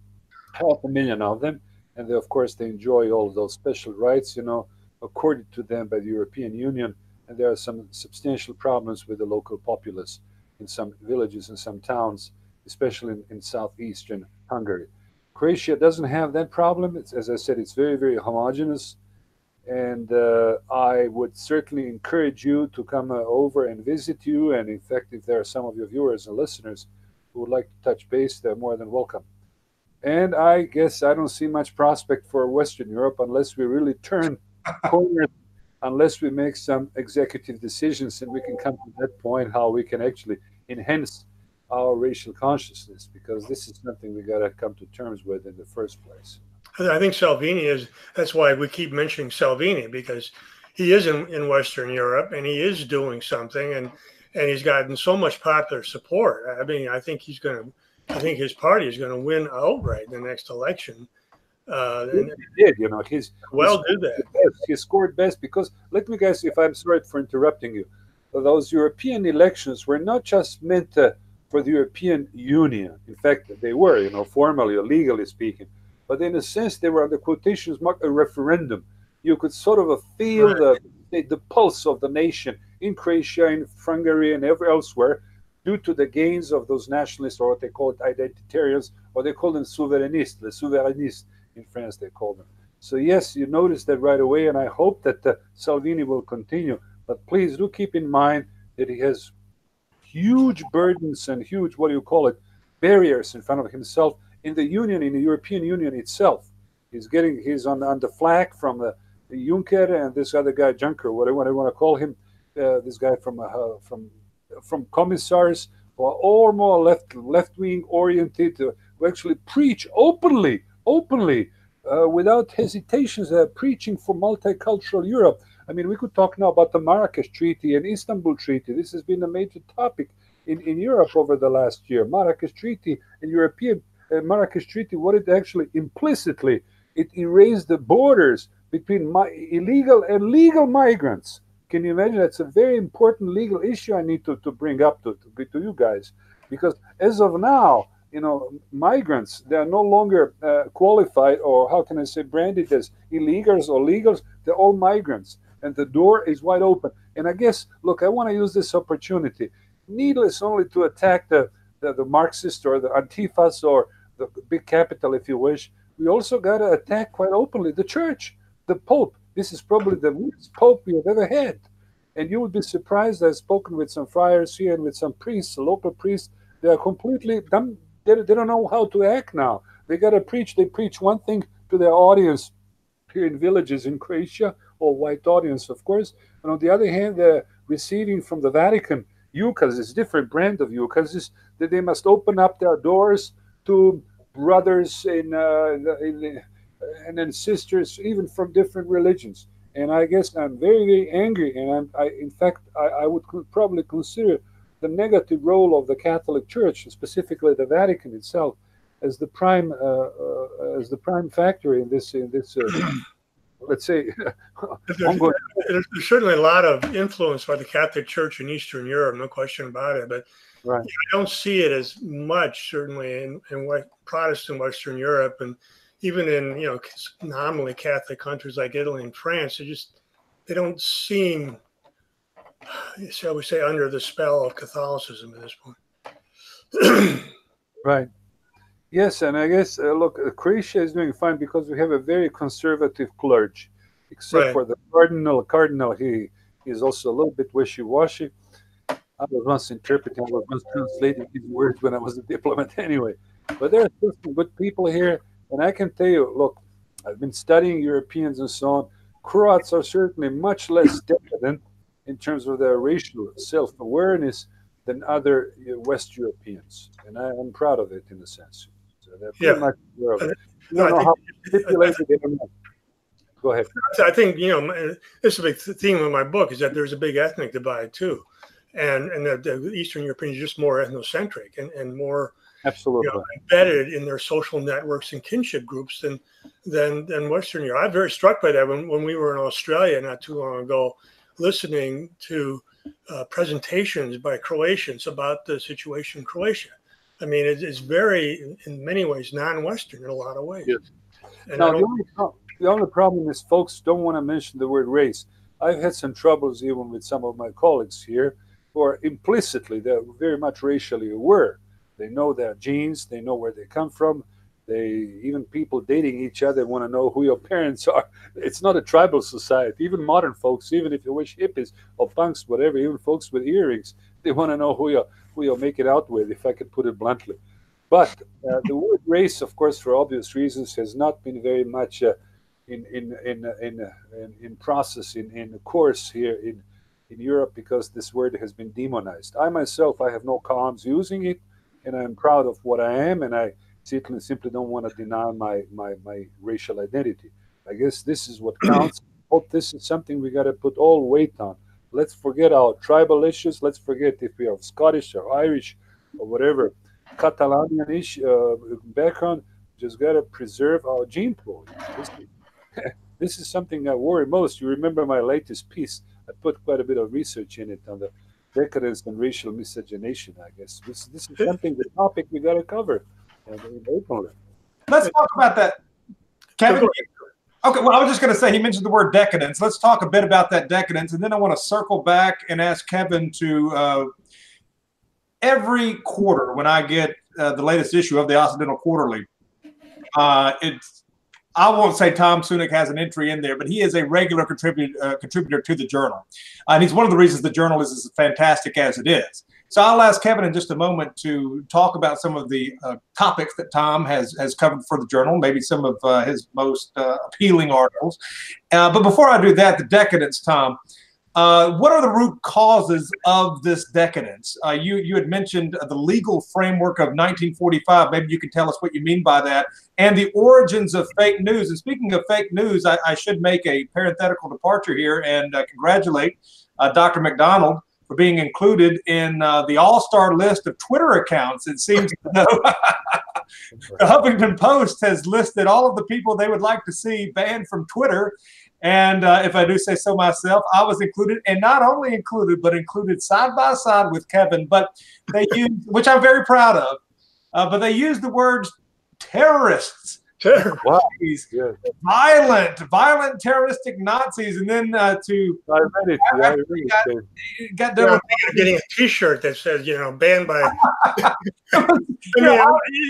half a million of them, and they, of course they enjoy all those special rights, you know, accorded to them by the European Union. And there are some substantial problems with the local populace in some villages and some towns, especially in, in southeastern Hungary. Croatia doesn't have that problem. It's, as I said, it's very, very homogenous. And uh, I would certainly encourage you to come uh, over and visit you. And in fact, if there are some of your viewers and listeners who would like to touch base, they're more than welcome. And I guess I don't see much prospect for Western Europe unless we really turn corners, unless we make some executive decisions and we can come to that point how we can actually enhance our racial consciousness because this is something we got to come to terms with in the first place. I think Salvini is, that's why we keep mentioning Salvini because he is in, in Western Europe and he is doing something and, and he's gotten so much popular support. I mean, I think he's going to I think his party is going to win outright in the next election. Uh, and he did, you know, he's well did that. He scored best because let me guess if I'm sorry for interrupting you. Those European elections were not just meant uh, for the European Union. In fact, they were, you know, formally or legally speaking. But in a sense, they were, the quotations mark, a referendum. You could sort of feel right. the, the pulse of the nation in Croatia, in Hungary, and everywhere elsewhere due to the gains of those nationalists, or what they call it identitarians, or they call them souverainists, the souverainists in France, they call them. So, yes, you notice that right away, and I hope that uh, Salvini will continue. But please do keep in mind that he has huge burdens and huge, what do you call it, barriers in front of himself in the Union, in the European Union itself. He's getting, he's on, on the flag from the, the Juncker and this other guy, Juncker, whatever I want to call him, uh, this guy from uh, from from commissars who are all more left left wing oriented who actually preach openly, openly, uh, without hesitations, uh, preaching for multicultural Europe. I mean, we could talk now about the Marrakesh Treaty and Istanbul Treaty. This has been a major topic in, in Europe over the last year. Marrakesh Treaty and European uh, Marrakesh Treaty, what it actually implicitly, it erased the borders between my, illegal and legal migrants. Can you imagine? That's a very important legal issue I need to, to bring up to, to, to you guys. Because as of now, you know, migrants, they are no longer uh, qualified or how can I say branded as illegals or legals. They're all migrants. And the door is wide open. And I guess, look, I want to use this opportunity, needless only to attack the, the, the Marxist or the Antifas or the big capital, if you wish. We also got to attack quite openly the church, the Pope. This is probably the worst pope we have ever had. And you would be surprised. I've spoken with some friars here and with some priests, local priests. They are completely dumb. They, they don't know how to act now. They got to preach. They preach one thing to their audience here in villages in Croatia, or white audience, of course. And on the other hand, they're receiving from the Vatican ukases, different brand of ukases, that they must open up their doors to brothers in, uh, in, and then sisters, even from different religions. And I guess I'm very, very angry. And I'm, I, in fact, I, I would probably consider the negative role of the Catholic Church, specifically the Vatican itself, as the prime uh, uh, as the prime factor in this in this uh, let's say there's, there's, certainly a lot of influence by the Catholic Church in Eastern Europe, no question about it. But right. I don't see it as much certainly in, in Protestant Western Europe and even in you know nominally Catholic countries like Italy and France. They just they don't seem shall we say under the spell of Catholicism at this point. right. Yes, and I guess uh, look, Croatia is doing fine because we have a very conservative clergy, except right. for the cardinal. Cardinal, he is also a little bit wishy-washy. I was once interpreting, I was once translating his words when I was a diplomat anyway. But there are still some good people here, and I can tell you, look, I've been studying Europeans and so on. Croats are certainly much less decadent in terms of their racial self-awareness than other uh, West Europeans, and I am proud of it in a sense. So they're pretty yeah. much aware of it. You don't know how they are. Go ahead. I think you know this is a big theme of my book is that there's a big ethnic divide too, and and the, the Eastern Europeans are just more ethnocentric and, and more absolutely you know, embedded in their social networks and kinship groups than than than Western Europe. I'm very struck by that when when we were in Australia not too long ago, listening to uh, presentations by Croatians about the situation in Croatia I mean, it's, it's very, in many ways, non-Western in a lot of ways. Yes. now, the only, the only problem is folks don't want to mention the word race. I've had some troubles even with some of my colleagues here who are implicitly, they're very much racially aware. They know their genes, they know where they come from. They even people dating each other want to know who your parents are. It's not a tribal society. Even modern folks, even if you wish hippies or punks, whatever, even folks with earrings, they want to know who your who you'll make it out with, if I could put it bluntly. But uh, the word race, of course, for obvious reasons, has not been very much uh, in in in uh, in, uh, in, in process in in course here in in Europe because this word has been demonized. I myself, I have no qualms using it, and I'm proud of what I am, and I simply simply don't want to deny my my my racial identity. I guess this is what counts. Hope this is something we got to put all weight on Let's forget our tribal issues. Let's forget if we are Scottish or Irish or whatever Catalanian uh, background. Just got to preserve our gene pool. This, this is something I worry most. You remember my latest piece? I put quite a bit of research in it on the decadence and racial miscegenation. I guess this this is something the topic we got to cover. Let's talk about that, Kevin. Okay, well, I was just going to say he mentioned the word decadence. Let's talk a bit about that decadence, and then I want to circle back and ask Kevin to uh, every quarter when I get uh, the latest issue of the Occidental Quarterly. Uh, it's I won't say Tom Sunic has an entry in there, but he is a regular contributor uh, contributor to the journal, and he's one of the reasons the journal is as fantastic as it is. So I'll ask Kevin in just a moment to talk about some of the uh, topics that Tom has has covered for the journal, maybe some of uh, his most uh, appealing articles. Uh, but before I do that, the decadence, Tom. Uh, what are the root causes of this decadence? Uh, you you had mentioned the legal framework of 1945. Maybe you can tell us what you mean by that, and the origins of fake news. And speaking of fake news, I, I should make a parenthetical departure here and congratulate Dr. MacDonald for being included in uh, the all-star list of Twitter accounts. It seems though the Huffington Post has listed all of the people they would like to see banned from Twitter. And uh, if I do say so myself, I was included, and not only included, but included side by side with Kevin. But they used, which I'm very proud of, uh, but they used the words terrorists wow. yeah. violent, violent terroristic Nazis, and then uh, to I read it. Yeah, I read it. Got, got done yeah, getting a T-shirt that says you know banned by. I mean,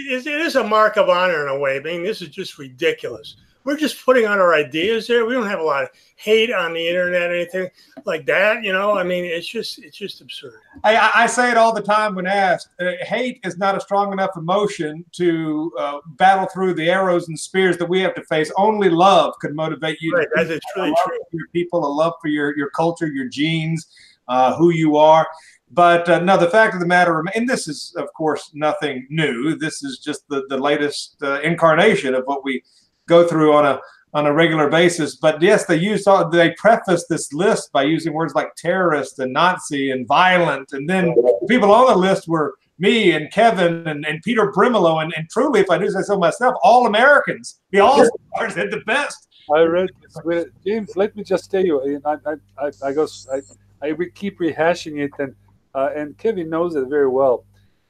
it, it is a mark of honor in a way. I mean, this is just ridiculous. We're just putting out our ideas there. We don't have a lot of hate on the internet or anything like that. You know, I mean, it's just it's just absurd. I, I say it all the time when asked. Uh, hate is not a strong enough emotion to uh, battle through the arrows and spears that we have to face. Only love could motivate you. Right, that is really true. Your people, a love for your your culture, your genes, uh, who you are. But uh, no, the fact of the matter, and this is, of course, nothing new. This is just the, the latest uh, incarnation of what we go through on a on a regular basis. But yes, they use they preface this list by using words like terrorist and Nazi and violent, and then the people on the list were me and Kevin and, and Peter Brimelow, and, and truly, if I do say so myself, all Americans, the all stars had the best. I read this. James. Let me just tell you, I I I, I go I, I keep rehashing it and uh, and Kevin knows it very well.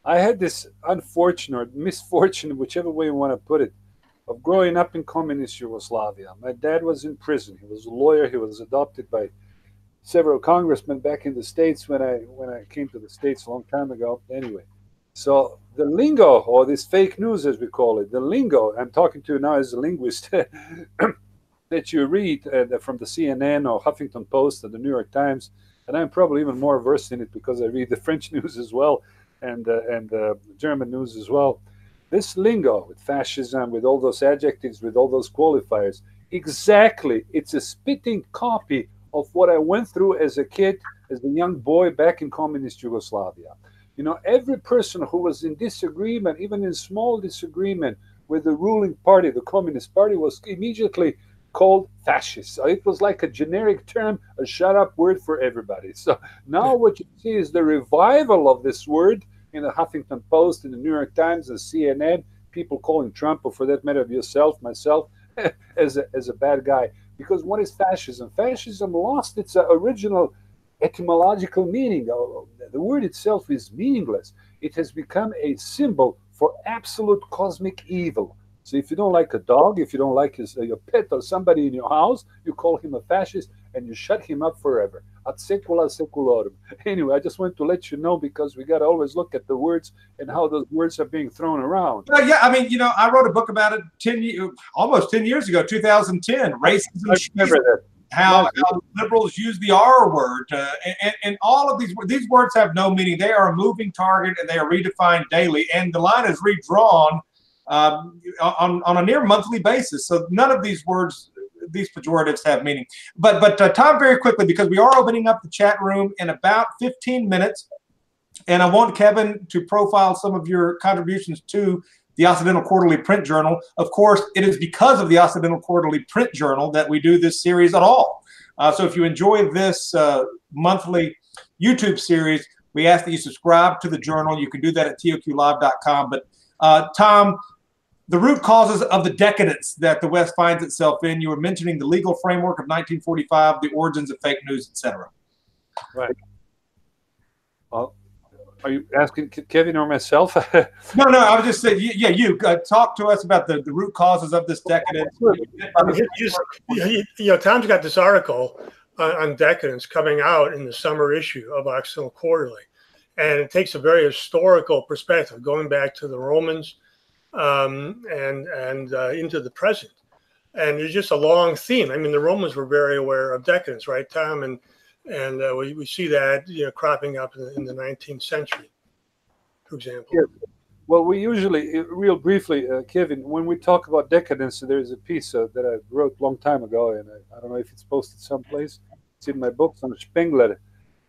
I had this unfortunate misfortune, whichever way you want to put it, of growing up in communist Yugoslavia. My dad was in prison. He was a lawyer. He was adopted by several congressmen back in the states when I when I came to the states a long time ago. Anyway, so the lingo, or this fake news as we call it, the lingo I'm talking to now as a linguist that you read uh, from the CNN or Huffington Post or the New York Times and I'm probably even more versed in it because I read the French news as well and uh, and uh, German news as well. This lingo with fascism, with all those adjectives, with all those qualifiers, exactly, it's a spitting copy of what I went through as a kid, as a young boy back in communist Yugoslavia. You know, every person who was in disagreement, even in small disagreement with the ruling party, the Communist Party, was immediately called fascist. So it was like a generic term, a shut up word for everybody. So now what you see is the revival of this word in the Huffington Post, in the New York Times, the CNN, people calling Trump, or for that matter, yourself, myself, as, a, as a bad guy. Because what is fascism? Fascism lost its uh, original etymological meaning. The word itself is meaningless. It has become a symbol for absolute cosmic evil. So if you don't like a dog, if you don't like his, uh, your pet or somebody in your house, you call him a fascist and you shut him up forever. Ad secula seculorum. Anyway, I just want to let you know because we got to always look at the words and how those words are being thrown around. Well, yeah, I mean, you know, I wrote a book about it 10 almost 10 years ago, 2010, racism. I remember that. How, how, liberals use the R word, uh, and, and, all of these these words have no meaning. They are a moving target, and they are redefined daily. And the line is redrawn um, on, on a near monthly basis. So none of these words, these pejoratives have meaning. But, but uh, Tom, very quickly, because we are opening up the chat room in about 15 minutes, and I want Kevin to profile some of your contributions to the Occidental Quarterly Print Journal. Of course, it is because of the Occidental Quarterly Print Journal that we do this series at all. Uh, so if you enjoy this uh, monthly YouTube series, we ask that you subscribe to the journal. You can do that at toqlive.com. But uh, Tom, the root causes of the decadence that the West finds itself in. You were mentioning the legal framework of 1945, the origins of fake news, etc. Right. Well, are you asking Kevin or myself? no, no. I was just saying, yeah, you uh, talk to us about the, the root causes of this decadence. you know, Tom's got this article on, on decadence coming out in the summer issue of Occidental Quarterly, and it takes a very historical perspective, going back to the Romans um, and and uh, into the present. And it's just a long theme. I mean, the Romans were very aware of decadence, right, Tom? And and uh, we, we see that you know cropping up in the, in the 19th century, for example. Yeah. Well, we usually, uh, real briefly, uh, Kevin, when we talk about decadence, there's a piece uh, that I wrote a long time ago, and I, I, don't know if it's posted someplace. It's in my books on Spengler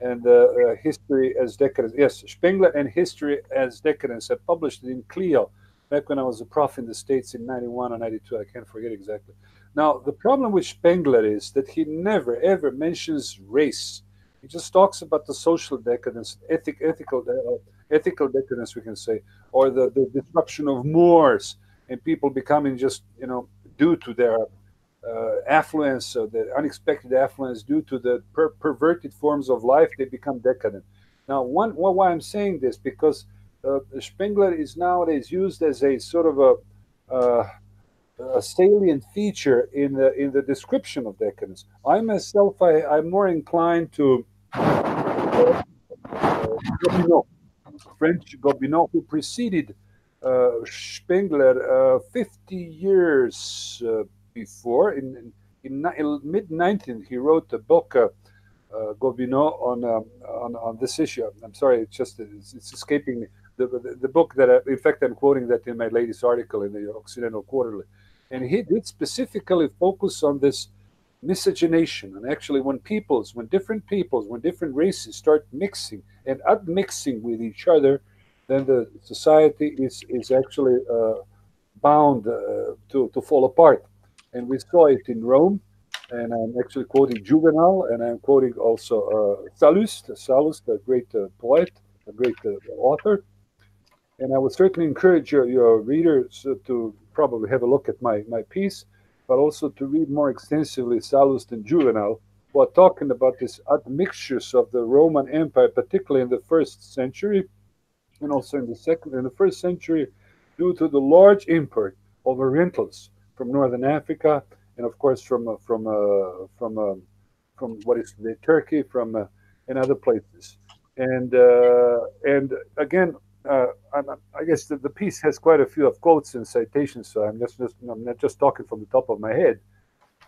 and uh, uh, history as decadence. Yes, Spengler and history as decadence. I published it in Clio back when I was a prof in the States in 91 or 92, I can't forget exactly. Now, the problem with Spengler is that he never, ever mentions race. He just talks about the social decadence, ethic, ethical, uh, ethical decadence, we can say, or the, the disruption of mores and people becoming just, you know, due to their uh, affluence, uh, the unexpected affluence, due to the per- perverted forms of life, they become decadent. Now, one, well, why I'm saying this because Spengler is nowadays used as a sort of a, uh, a, salient feature in the in the description of decadence. I myself, I, I'm more inclined to uh, Gobineau, French Gobineau, who preceded uh, Spengler uh, 50 years, uh, before. In, in, in mid 19th, he wrote the book, uh, uh, Gobineau, on, um, on, on this issue. I'm sorry, it's just it's, it's escaping me. The, the, the, book that, I, in fact, I'm quoting that in my latest article in the Occidental Quarterly. And he did specifically focus on this miscegenation. And actually, when peoples, when different peoples, when different races start mixing and admixing with each other, then the society is, is actually uh, bound uh, to, to fall apart. And we saw it in Rome. And I'm actually quoting Juvenal, and I'm quoting also uh, Sallust, a great uh, poet, a great uh, author. And I would certainly encourage your, your readers to probably have a look at my, my piece, but also to read more extensively Sallust and Juvenal, who are talking about this admixtures of the Roman Empire, particularly in the first century, and also in the second in the first century, due to the large import of Orientals from northern Africa, and of course from uh, from uh, from uh, from what is the Turkey, from uh, and other places, and uh, and again uh, i guess the, the, piece has quite a few of quotes and citations, so I'm just, just I'm not just talking from the top of my head.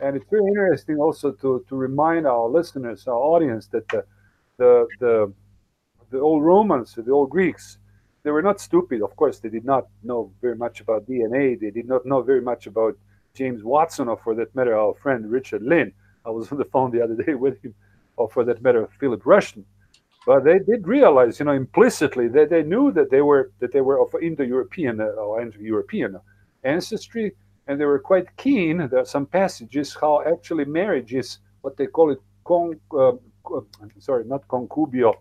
And it's very interesting also to, to remind our listeners, our audience, that the, the, the, the old Romans, the old Greeks, they were not stupid. Of course, they did not know very much about DNA. They did not know very much about James Watson, or for that matter, our friend Richard Lynn. I was on the phone the other day with him, or for that matter, Philippe Rushton but they did realize, you know, implicitly that they knew that they were that they were of Indo-European uh, or Indo-European ancestry, and they were quite keen. There are some passages how actually marriage is what they call it. Con, uh, sorry, not concubio.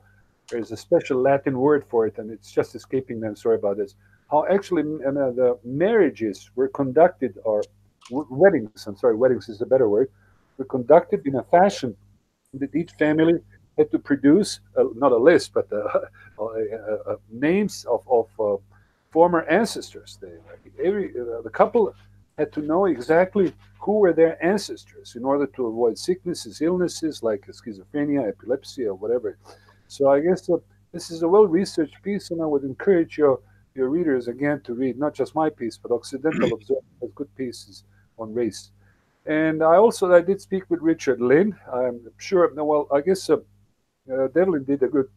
There's a special Latin word for it, and it's just escaping me. Sorry about this. How actually uh, the marriages were conducted, or weddings. I'm sorry, weddings is a better word. Were conducted in a fashion that each family had to produce uh, not a list, but uh, uh, names of, of former ancestors. They, every, the couple had to know exactly who were their ancestors in order to avoid sicknesses, illnesses like schizophrenia, epilepsy, or whatever. So I guess uh, this is a well-researched piece, and I would encourage your your readers again to read not just my piece, but Occidental Observer has good pieces on race. And I also I did speak with Richard Lynn. I'm sure. Well, I guess uh, uh, Devlin did a good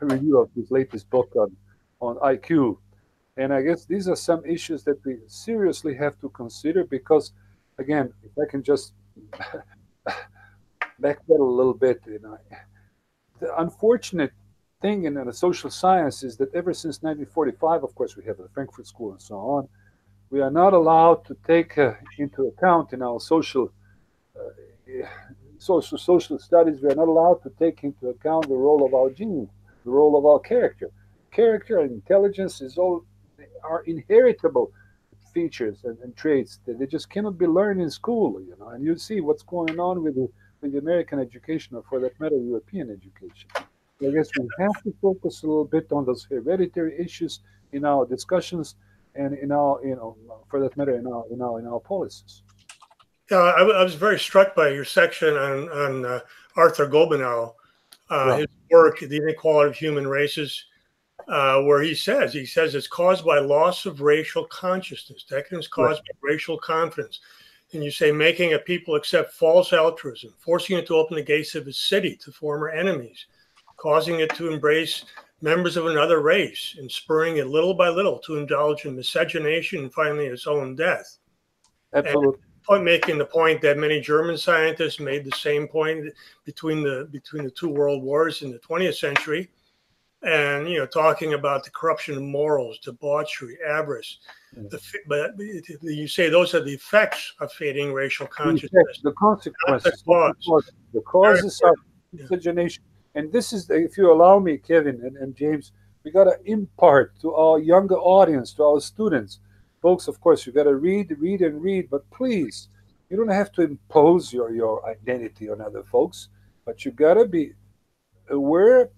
review of his latest book on, on IQ. And I guess these are some issues that we seriously have to consider because, again, if I can just backpedal a little bit, you know, the unfortunate thing in the social science is that ever since 1945, of course, we have the Frankfurt School and so on, we are not allowed to take uh, into account in our social social social studies, we are not allowed to take into account the role of our gene, the role of our character. Character and intelligence is all are inheritable features and, and, traits that they just cannot be learned in school, you know. And you see what's going on with the with the American education, or for that matter, European education. I guess we have to focus a little bit on those hereditary issues in our discussions and in our, you know, for that matter, in our in our in our policies. Yeah, I, I, was very struck by your section on on uh, Arthur Gobineau, uh, his work, "The Inequality of Human Races," uh, where he says he says it's caused by loss of racial consciousness. Decadence caused right. by racial confidence, and you say making a people accept false altruism, forcing it to open the gates of its city to former enemies, causing it to embrace members of another race, and spurring it little by little to indulge in miscegenation and finally its own death. Absolutely. And making the point that many German scientists made the same point between the between the two world wars in the 20th century, and you know talking about the corruption of morals, debauchery, avarice. Mm-hmm. The, but you say those are the effects of fading racial consciousness. The consequences, the, cause. the causes of miscegenation. Yeah. And this is, if you allow me, Kevin and, and James, we got to impart to our younger audience, to our students, folks, of course, you got to read, read, and read, but please, you don't have to impose your, your identity on other folks, but you got to be aware,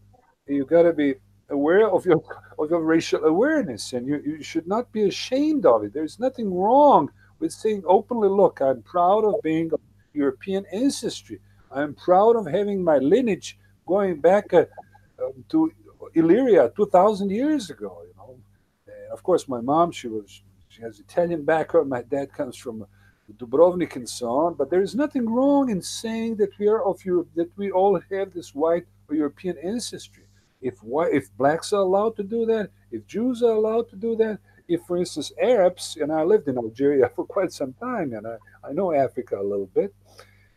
you got to be aware of your of your racial awareness, and you, you should not be ashamed of it. There's nothing wrong with saying openly, look, I'm proud of being of European ancestry. I'm proud of having my lineage going back uh, um, to Illyria 2,000 years ago. You know, and of course, my mom, she was she has Italian background. My dad comes from Dubrovnik and so on. But there is nothing wrong in saying that we are of Europe, that we all have this white or European ancestry. If white, if blacks are allowed to do that, if Jews are allowed to do that, if, for instance, Arabs, and I lived in Algeria for quite some time, and I, I know Africa a little bit.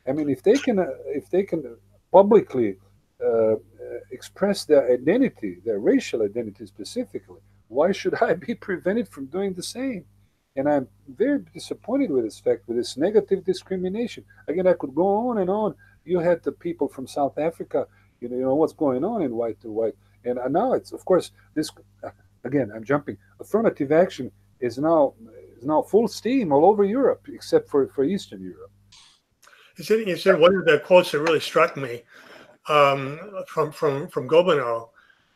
I mean, if they can, uh, if they can publicly uh, express their identity, their racial identity specifically, why should I be prevented from doing the same? And I'm very disappointed with this fact, with this negative discrimination. Again, I could go on and on. You had the people from South Africa, you know, you know what's going on in white to white. And now it's, of course, this, again, I'm jumping. Affirmative action is now is now full steam all over Europe, except for, for Eastern Europe. You said, you said one of the quotes that really struck me um, from from from Gobineau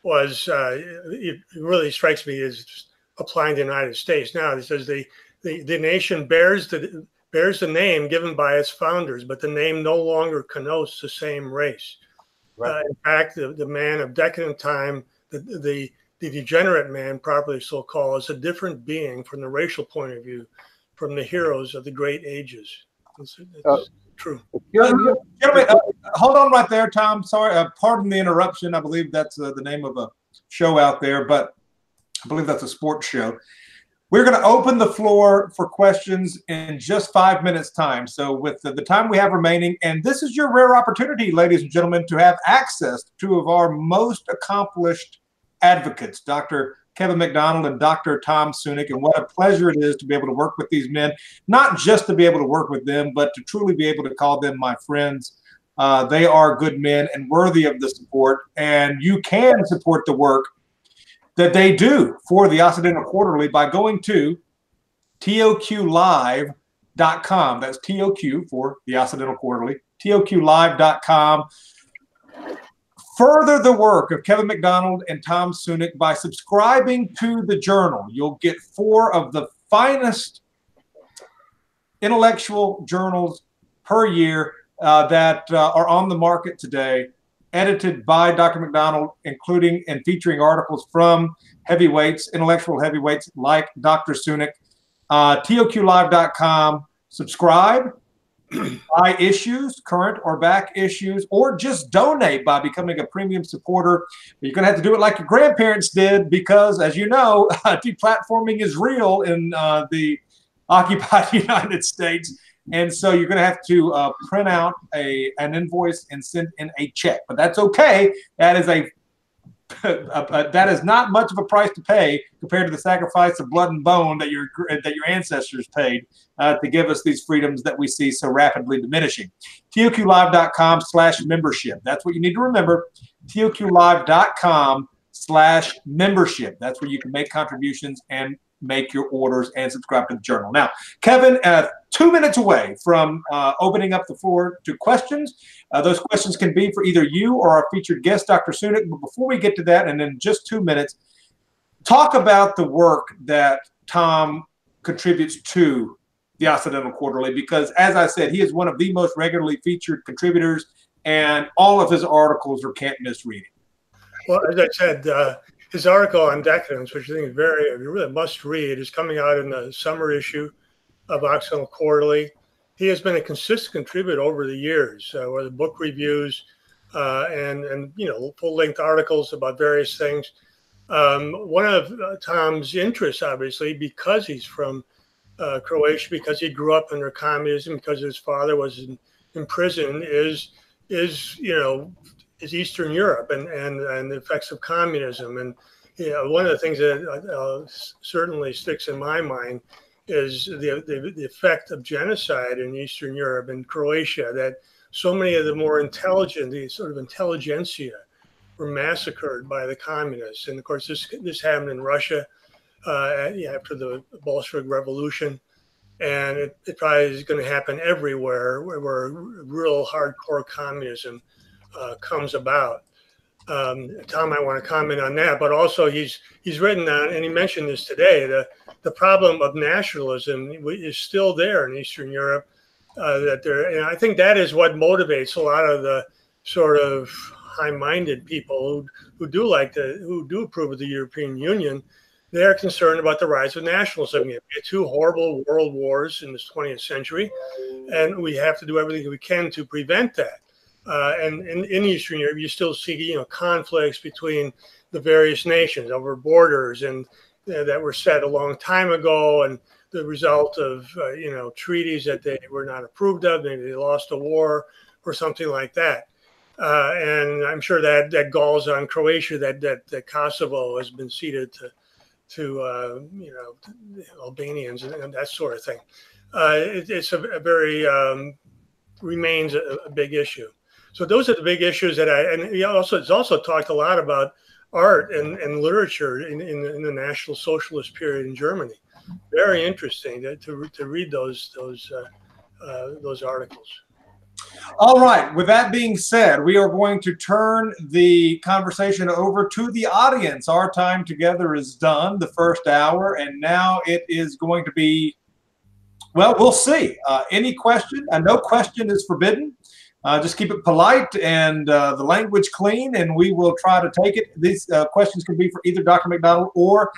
was uh, it really strikes me as applying to the United States now. It says the, the, the nation bears the bears the name given by its founders, but the name no longer connotes the same race. Right. Uh, in fact, the, the man of decadent time, the, the the degenerate man, properly so called, is a different being from the racial point of view from the heroes of the great ages. It's, it's uh, true. Gentlemen, uh, hold on right there, Tom. Sorry, uh, pardon the interruption. I believe that's uh, the name of a show out there, but I believe that's a sports show. We're going to open the floor for questions in just five minutes' time. So, with the, the, time we have remaining, and this is your rare opportunity, ladies and gentlemen, to have access to two of our most accomplished advocates, Dr. Kevin MacDonald and Dr. Tom Sunic. And what a pleasure it is to be able to work with these men, not just to be able to work with them, but to truly be able to call them my friends. Uh, they are good men and worthy of the support. And you can support the work that they do for the Occidental Quarterly by going to toqlive.com. That's TOQ for the Occidental Quarterly, toqlive.com. Further the work of Kevin MacDonald and Tom Sunic by subscribing to the journal. You'll get four of the finest intellectual journals per year uh, that uh, are on the market today edited by Dr. MacDonald, including and featuring articles from heavyweights, intellectual heavyweights like Dr. Sunic. Uh, TOQLive.com. Subscribe, buy issues, current or back issues, or just donate by becoming a premium supporter. But You're going to have to do it like your grandparents did because, as you know, deplatforming is real in uh, the occupied United States. And so you're going to have to uh, print out a an invoice and send in a check, but that's okay. That is a, that is not much of a price to pay compared to the sacrifice of blood and bone that your that your ancestors paid uh, to give us these freedoms that we see so rapidly diminishing. TOQLive.com slash membership. That's what you need to remember. TOQLive.com slash membership. That's where you can make contributions and make your orders and subscribe to the journal. Now, Kevin, uh, two minutes away from uh, opening up the floor to questions. Uh, those questions can be for either you or our featured guest, Dr. Sunic. But before we get to that, and in just two minutes, talk about the work that Tom contributes to the Occidental Quarterly, because as I said, he is one of the most regularly featured contributors, and all of his articles are can't miss reading. Well, as I said, uh, his article on decadence, which I think is very, you really must read, is coming out in the summer issue of Occidental Quarterly. He has been a consistent contributor over the years, uh, where the book reviews uh, and and you know full length articles about various things. Um, one of uh, Tom's interests, obviously, because he's from uh, Croatia, because he grew up under communism, because his father was in, in prison, is is you know is Eastern Europe and, and, and the effects of communism. And you know, one of the things that uh, certainly sticks in my mind is the, the, the, effect of genocide in Eastern Europe and Croatia, that so many of the more intelligent, the sort of intelligentsia, were massacred by the communists. And of course, this, this happened in Russia uh, after the Bolshevik Revolution. And it, it probably is going to happen everywhere where, where real hardcore communism uh, comes about. Um, Tom might want to comment on that, but also he's he's written on, and he mentioned this today. The the problem of nationalism is still there in Eastern Europe. Uh, that there, and I think that is what motivates a lot of the sort of high-minded people who who do like to who do approve of the European Union, they're concerned about the rise of nationalism. We had two horrible world wars in this 20th century, and we have to do everything we can to prevent that. Uh, and in, in, Eastern Europe, you still see you know conflicts between the various nations over borders and uh, that were set a long time ago, and the result of uh, you know treaties that they were not approved of. Maybe they lost a war or something like that. Uh, and I'm sure that that galls on Croatia that that, that Kosovo has been ceded to to uh, you know Albanians and, and, that sort of thing. Uh, it, it's a, a very um, remains a, a, big issue. So those are the big issues that I and he also it's also talked a lot about art and, and literature in, in, in the National Socialist period in Germany. Very interesting to, to, to read those those uh, uh, those articles. All right. With that being said, we are going to turn the conversation over to the audience. Our time together is done, the first hour, and now it is going to be, well, we'll see. Uh, any question? Uh, no question is forbidden. Uh, just keep it polite and uh, the language clean, and we will try to take it. These uh, questions can be for either Dr. MacDonald or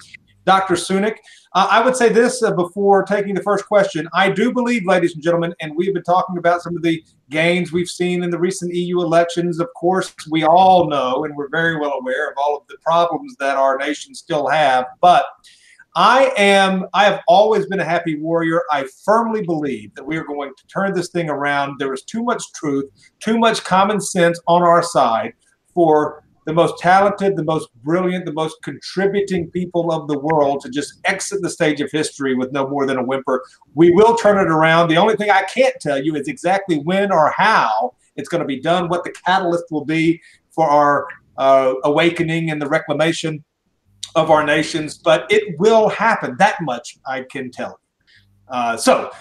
Dr. Sunic. Uh, I would say this uh, before taking the first question. I do believe, ladies and gentlemen, and we've been talking about some of the gains we've seen in the recent EU elections. Of course, we all know and we're very well aware of all of the problems that our nation still have. But I am, I have always been a happy warrior. I firmly believe that we are going to turn this thing around. There is too much truth, too much common sense on our side for the most talented, the most brilliant, the most contributing people of the world to just exit the stage of history with no more than a whimper. We will turn it around. The only thing I can't tell you is exactly when or how it's going to be done, what the catalyst will be for our uh, awakening and the reclamation of our nations, but it will happen. That much I can tell you. Uh, so,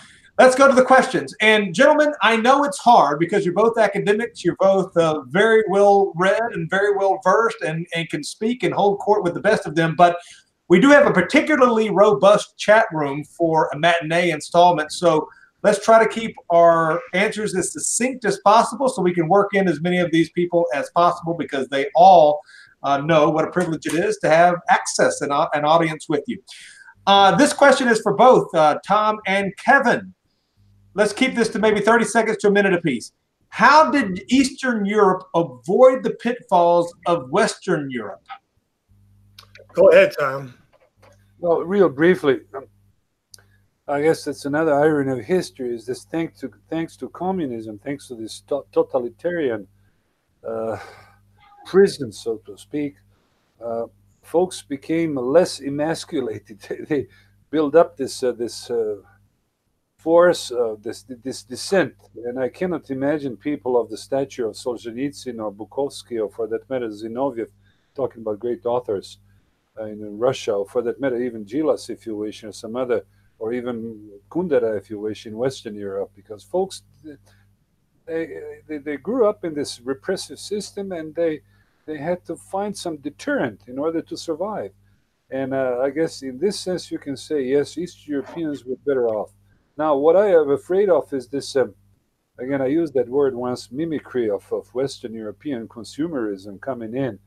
let's go to the questions. And gentlemen, I know it's hard because you're both academics. You're both uh, very well read and very well versed and, and can speak and hold court with the best of them. But we do have a particularly robust chat room for a matinee installment. So let's try to keep our answers as succinct as possible so we can work in as many of these people as possible because they all uh, know what a privilege it is to have access and uh, an audience with you. Uh, this question is for both uh, Tom and Kevin let's keep this to maybe 30 seconds to a minute apiece. How did Eastern Europe avoid the pitfalls of Western Europe? Go ahead, Tom. Well, real briefly, um, I guess that's another irony of history is this thanks to thanks to communism, thanks to this to- totalitarian uh, prison, so to speak, uh, folks became less emasculated. they, build up this uh, this uh, force this this descent. And I cannot imagine people of the stature of Solzhenitsyn or Bukovsky, or for that matter Zinoviev, talking about great authors uh, in Russia, or for that matter even Djilas, if you wish, or some other, or even Kundera, if you wish, in Western Europe, because folks. They, they, they grew up in this repressive system and they they had to find some deterrent in order to survive. And uh, I guess in this sense, you can say, yes, East Europeans were better off. Now, what I am afraid of is this. Um, again, I used that word once: mimicry of, of Western European consumerism coming in,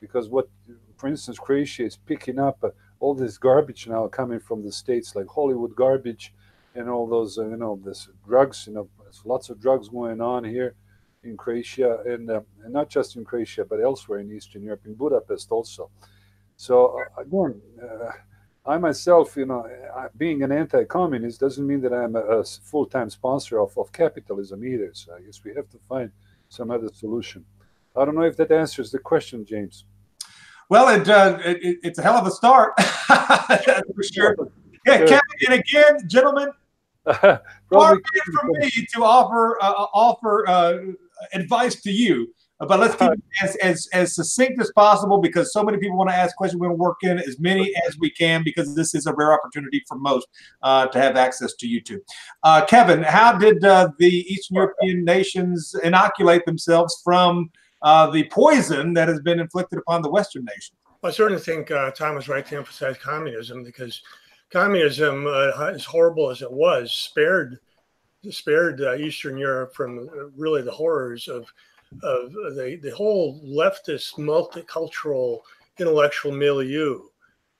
because what, for instance, Croatia is picking up uh, all this garbage now coming from the states, like Hollywood garbage, and all those, uh, you know, this drugs. You know, there's lots of drugs going on here in Croatia, and, uh, and not just in Croatia, but elsewhere in Eastern Europe, in Budapest also. So uh, again uh, I myself, you know, being an anti-communist doesn't mean that I'm a, a full-time sponsor of, of capitalism either. So I guess we have to find some other solution. I don't know if that answers the question, James. Well, it, uh, it it's a hell of a start, for sure. Yeah, Kevin, and again, gentlemen, far from me to offer uh, offer uh, advice to you. But let's keep it as, as, as succinct as possible because so many people want to ask questions. We're going to work in as many as we can because this is a rare opportunity for most uh, to have access to YouTube. Uh, Kevin, how did uh, the Eastern European nations inoculate themselves from uh, the poison that has been inflicted upon the Western nations? Well, I certainly think uh, Tom was right to emphasize communism because communism, uh, as horrible as it was, spared spared Eastern Europe from really the horrors of of the, the whole leftist multicultural intellectual milieu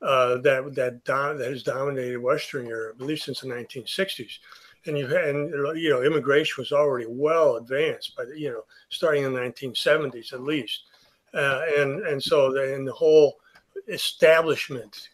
uh, that that that has dominated Western Europe at least since the 1960s. And you and you know immigration was already well advanced by the, you know starting in the 1970s at least, uh, and and so the, and the whole establishment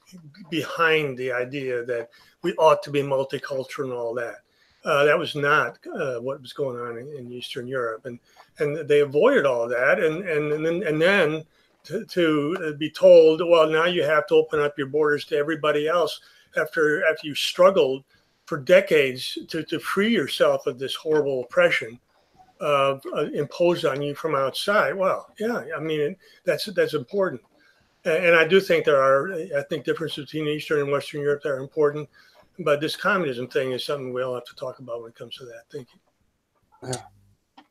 behind the idea that we ought to be multicultural and all that. Uh, that was not uh, what was going on in, in, Eastern Europe, and and they avoided all that, and and and then, and then to, to, be told, well, now you have to open up your borders to everybody else after after you struggled for decades to, to free yourself of this horrible oppression uh, imposed on you from outside. Well, yeah, I mean that's that's important, and, and I do think there are I think differences between Eastern and Western Europe that are important but this communism thing is something we all have to talk about when it comes to that. Thank you. Yeah.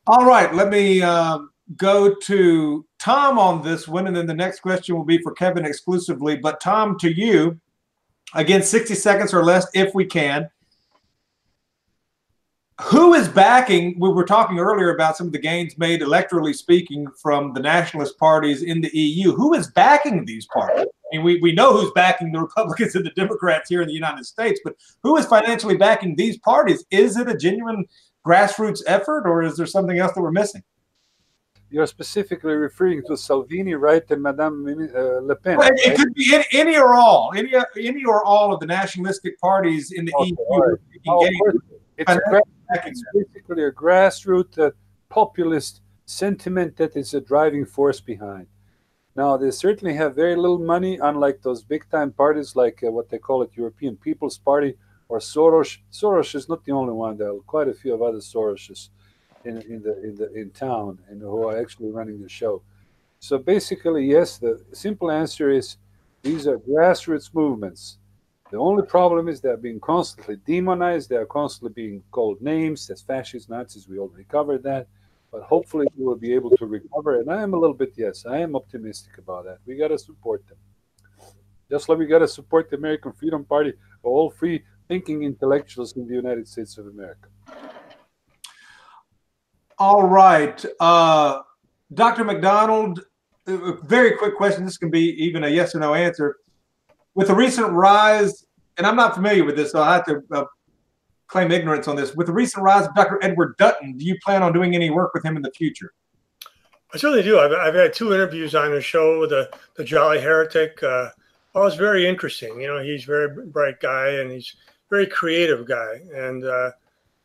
All right, let me um, go to Tom on this one, and then the next question will be for Kevin exclusively. But Tom, to you, again, 60 seconds or less if we can who is backing? We were talking earlier about some of the gains made electorally speaking from the nationalist parties in the EU. Who is backing these parties? I mean, we, we know who's backing the Republicans and the Democrats here in the United States, but who is financially backing these parties? Is it a genuine grassroots effort or is there something else that we're missing? You're specifically referring to Salvini, right, and Madame uh, Le Pen. Well, it, right? could be any, any, or all, any, any or all of the nationalistic parties in the okay, EU. Oh, it's, a, it's basically a grassroots uh, populist sentiment that is a driving force behind. Now, they certainly have very little money, unlike those big time parties like uh, what they call it European People's Party or Soros. Soros is not the only one. There are quite a few of other Soroses in, in, the, in, the, in town and who are actually running the show. So basically, yes, the simple answer is these are grassroots movements the only problem is they're being constantly demonized. They are constantly being called names as fascists, Nazis. We already covered that. But hopefully we will be able to recover. And I am a little bit, yes, I am optimistic about that. We got to support them. Just like we got to support the American Freedom Party, all free thinking intellectuals in the United States of America. All right. Uh, Dr. MacDonald, very quick question. This can be even a yes or no answer with the recent rise, and I'm not familiar with this, so I have to uh, claim ignorance on this. With the recent rise of Dr. Edward Dutton, do you plan on doing any work with him in the future? I certainly do. I've, I've had two interviews on his show with the, the Jolly Heretic. Uh, oh, it's very interesting. You know, he's a very bright guy and he's very creative guy. And, uh,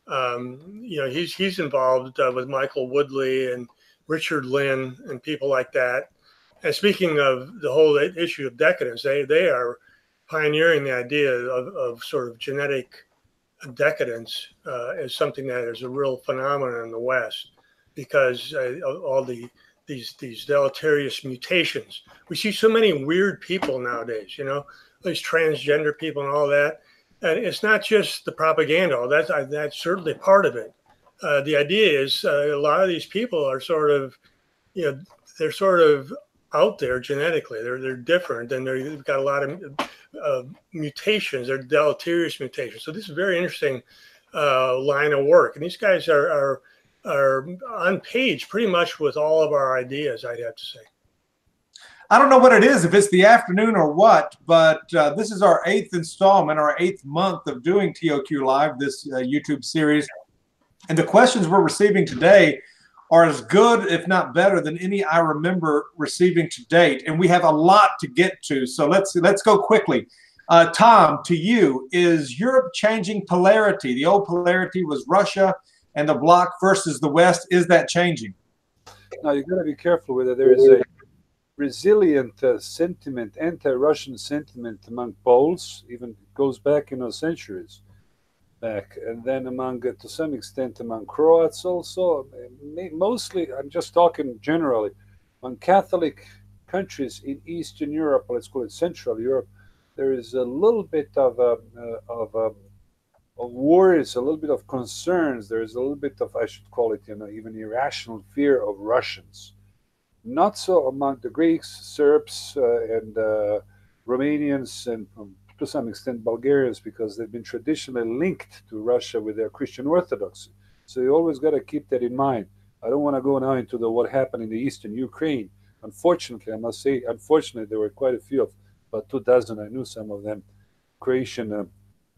um, you know, he's, he's involved uh, with Michael Woodley and Richard Lynn and people like that. And speaking of the whole issue of decadence, they they are pioneering the idea of, of sort of genetic decadence uh, as something that is a real phenomenon in the West because uh, all the these these deleterious mutations. We see so many weird people nowadays, you know, these transgender people and all that. And it's not just the propaganda. That's that's certainly part of it. Uh, the idea is uh, a lot of these people are sort of, you know, they're sort of out there genetically. They're they're different, and they've got a lot of uh, mutations. They're deleterious mutations. So this is a very interesting uh, line of work, and these guys are are are on page pretty much with all of our ideas. I'd have to say. I don't know what it is, if it's the afternoon or what, but uh, this is our eighth installment, our eighth month of doing TOQ Live, this uh, YouTube series. And the questions we're receiving today are as good, if not better, than any I remember receiving to date. And we have a lot to get to. So let's let's go quickly. Uh, Tom, to you, is Europe changing polarity? The old polarity was Russia and the bloc versus the West. Is that changing? Now you've got to be careful with it. There is a resilient uh, sentiment, anti-Russian sentiment among Poles. Even goes back, you know, centuries back, and then among to some extent among Croats also. Mostly, I'm just talking generally, on Catholic countries in Eastern Europe, let's call it Central Europe, there is a little bit of a, uh, of a, of worries, a little bit of concerns. There is a little bit of, I should call it, you know, even irrational fear of Russians. Not so among the Greeks, Serbs, uh, and uh, Romanians, and um, to some extent Bulgarians because they've been traditionally linked to Russia with their Christian Orthodoxy. So you always got to keep that in mind. I don't want to go now into the what happened in the eastern Ukraine. Unfortunately, I must say, unfortunately, there were quite a few of about two dozen. I knew some of them, Croatian uh,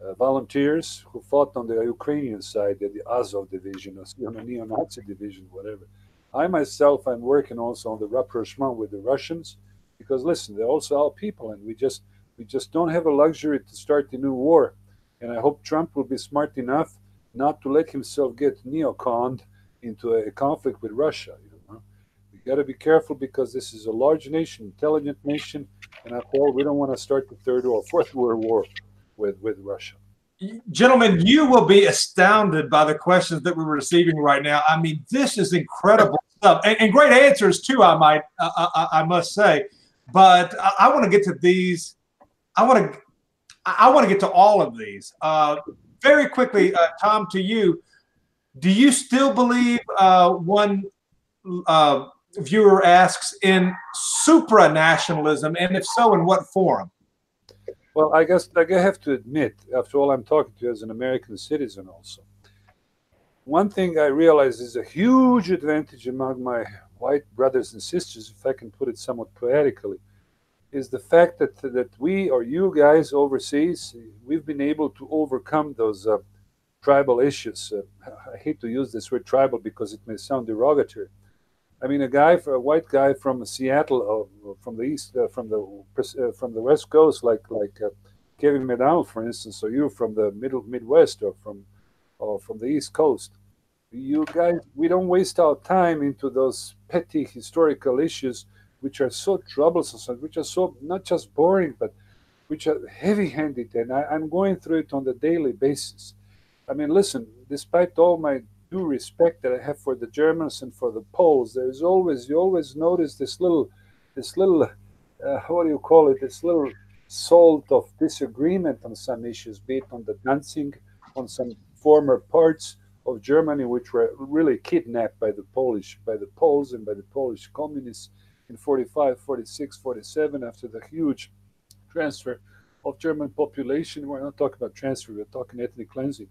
uh, volunteers who fought on the Ukrainian side, the Azov division, or know, neo-Nazi division, whatever. I myself, I'm working also on the rapprochement with the Russians, because listen, they're also our people, and we just we just don't have a luxury to start a new war. And I hope Trump will be smart enough not to let himself get neoconned into a, conflict with Russia. You know? We got to be careful because this is a large nation, intelligent nation, and I feel we don't want to start the third or fourth world war with with Russia. Gentlemen, you will be astounded by the questions that we're receiving right now. I mean, this is incredible stuff, and, and great answers too. I might, uh, I, I, must say, but I, I want to get to these. I want to, I want to get to all of these uh, very quickly. Uh, Tom, to you, do you still believe uh, one uh, viewer asks in supranationalism, and if so, in what form? Well, I guess like I have to admit, after all, I'm talking to you as an American citizen also. One thing I realize is a huge advantage among my white brothers and sisters, if I can put it somewhat poetically, is the fact that that we or you guys overseas, we've been able to overcome those uh, tribal issues. Uh, I hate to use this word tribal because it may sound derogatory, I mean, a guy, a white guy from Seattle, uh, from the east, uh, from the uh, from the west coast, like like uh, Kevin MacDonald, for instance, or you from the middle Midwest, or from or from the East Coast. You guys, we don't waste our time into those petty historical issues, which are so troublesome, which are so not just boring, but which are heavy-handed, and I, I'm going through it on the daily basis. I mean, listen, despite all my due respect that I have for the Germans and for the Poles, there's always you always notice this little, this little, uh, what do you call it? This little salt of disagreement on some issues, be it on the Danzig, on some former parts of Germany which were really kidnapped by the Polish, by the Poles and by the Polish communists in 45, 46, 47 after the huge transfer of German population. We're not talking about transfer, we're talking ethnic cleansing.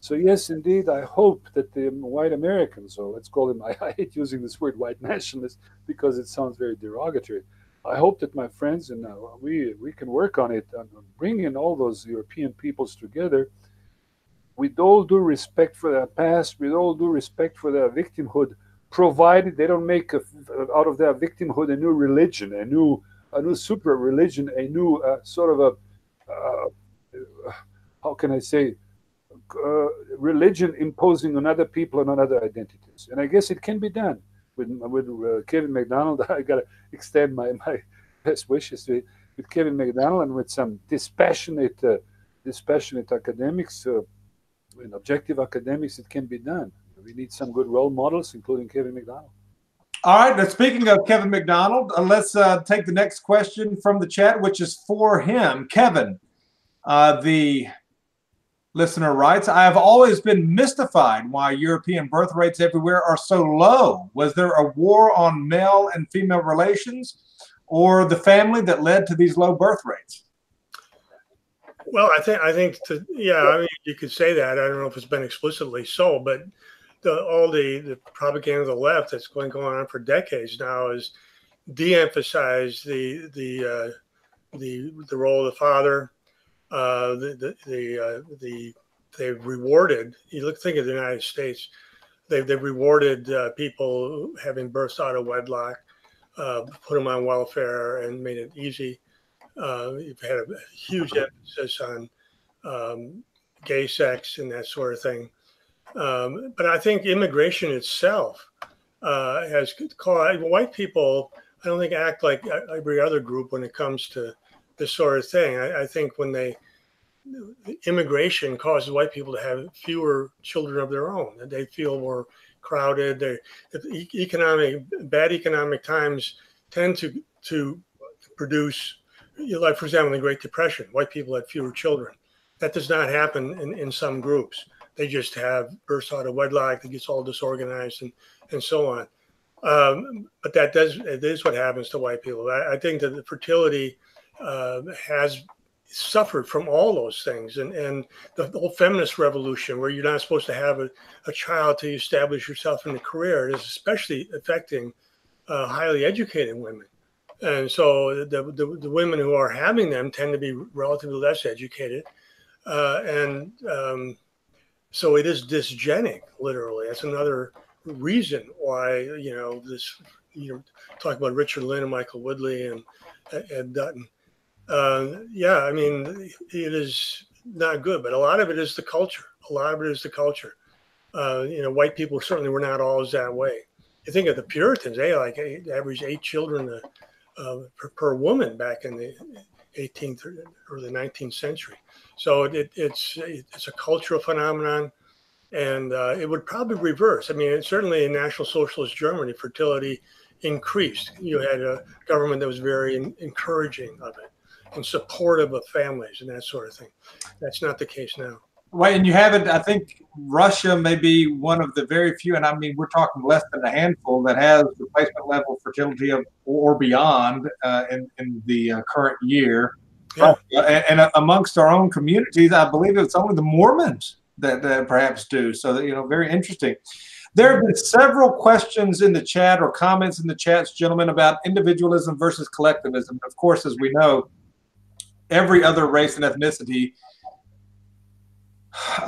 So yes, indeed, I hope that the white Americans, or let's call them, I, hate using this word white nationalists because it sounds very derogatory. I hope that my friends and uh, we we can work on it and bringing all those European peoples together with all due respect for their past, with all due respect for their victimhood, provided they don't make a, out of their victimhood a new religion, a new a new super religion, a new uh, sort of a uh, how can I say uh, religion imposing on other people and on other identities. And I guess it can be done with with uh, Kevin MacDonald. I got to extend my my best wishes to with Kevin MacDonald and with some dispassionate uh, dispassionate academics uh, objective academics. It can be done. We need some good role models, including Kevin MacDonald. All right. Now, speaking of Kevin MacDonald, uh, let's uh, take the next question from the chat, which is for him. Kevin, uh, the Listener writes, I have always been mystified why European birth rates everywhere are so low. Was there a war on male and female relations or the family that led to these low birth rates? Well, I think I think to yeah, I mean you could say that. I don't know if it's been explicitly so, but the, all the, the propaganda of the left that's been going on for decades now is de-emphasize the the uh, the the role of the father, uh, the the the, uh, the they've rewarded. You look think of the United States. They've they've rewarded uh, people having births out of wedlock, uh, put them on welfare, and made it easy. Uh, you've had a huge emphasis on um, gay sex and that sort of thing. Um, but I think immigration itself uh, has caused white people. I don't think act like every other group when it comes to this sort of thing. I, I think when they immigration causes white people to have fewer children of their own, and they feel more crowded. They economic bad economic times tend to to produce, like for example, the Great Depression, white people had fewer children. That does not happen in, in some groups. They just have births out of wedlock. It gets all disorganized and and so on. Um, but that does it is what happens to white people. I, I think that the fertility uh, has suffered from all those things and and the whole feminist revolution where you're not supposed to have a, a child to establish yourself in a career is especially affecting uh, highly educated women and so the, the, the women who are having them tend to be relatively less educated, uh, and um, so it is dysgenic. Literally, that's another reason why you know this. You know, talk about Richard Lynn and Michael Woodley and Ed Dutton. Uh, yeah, I mean, it is not good, but a lot of it is the culture. A lot of it is the culture. Uh, you know, white people certainly were not always that way. You think of the Puritans; they like average eight children uh, per, per, woman back in the 18th or the 19th century. So it, it's it's a cultural phenomenon, and uh, it would probably reverse. I mean, certainly in National Socialist Germany, fertility increased. You had a government that was very in, encouraging of it and supportive of families and that sort of thing. That's not the case now. Well, and you have it. I think Russia may be one of the very few, and I mean we're talking less than a handful that has replacement level fertility of or beyond uh, in in the uh, current year. Yeah. and, and, amongst our own communities, I believe it's only the Mormons that, that perhaps do. So that you know, very interesting. There have been several questions in the chat or comments in the chats, gentlemen, about individualism versus collectivism. Of course, as we know, every other race and ethnicity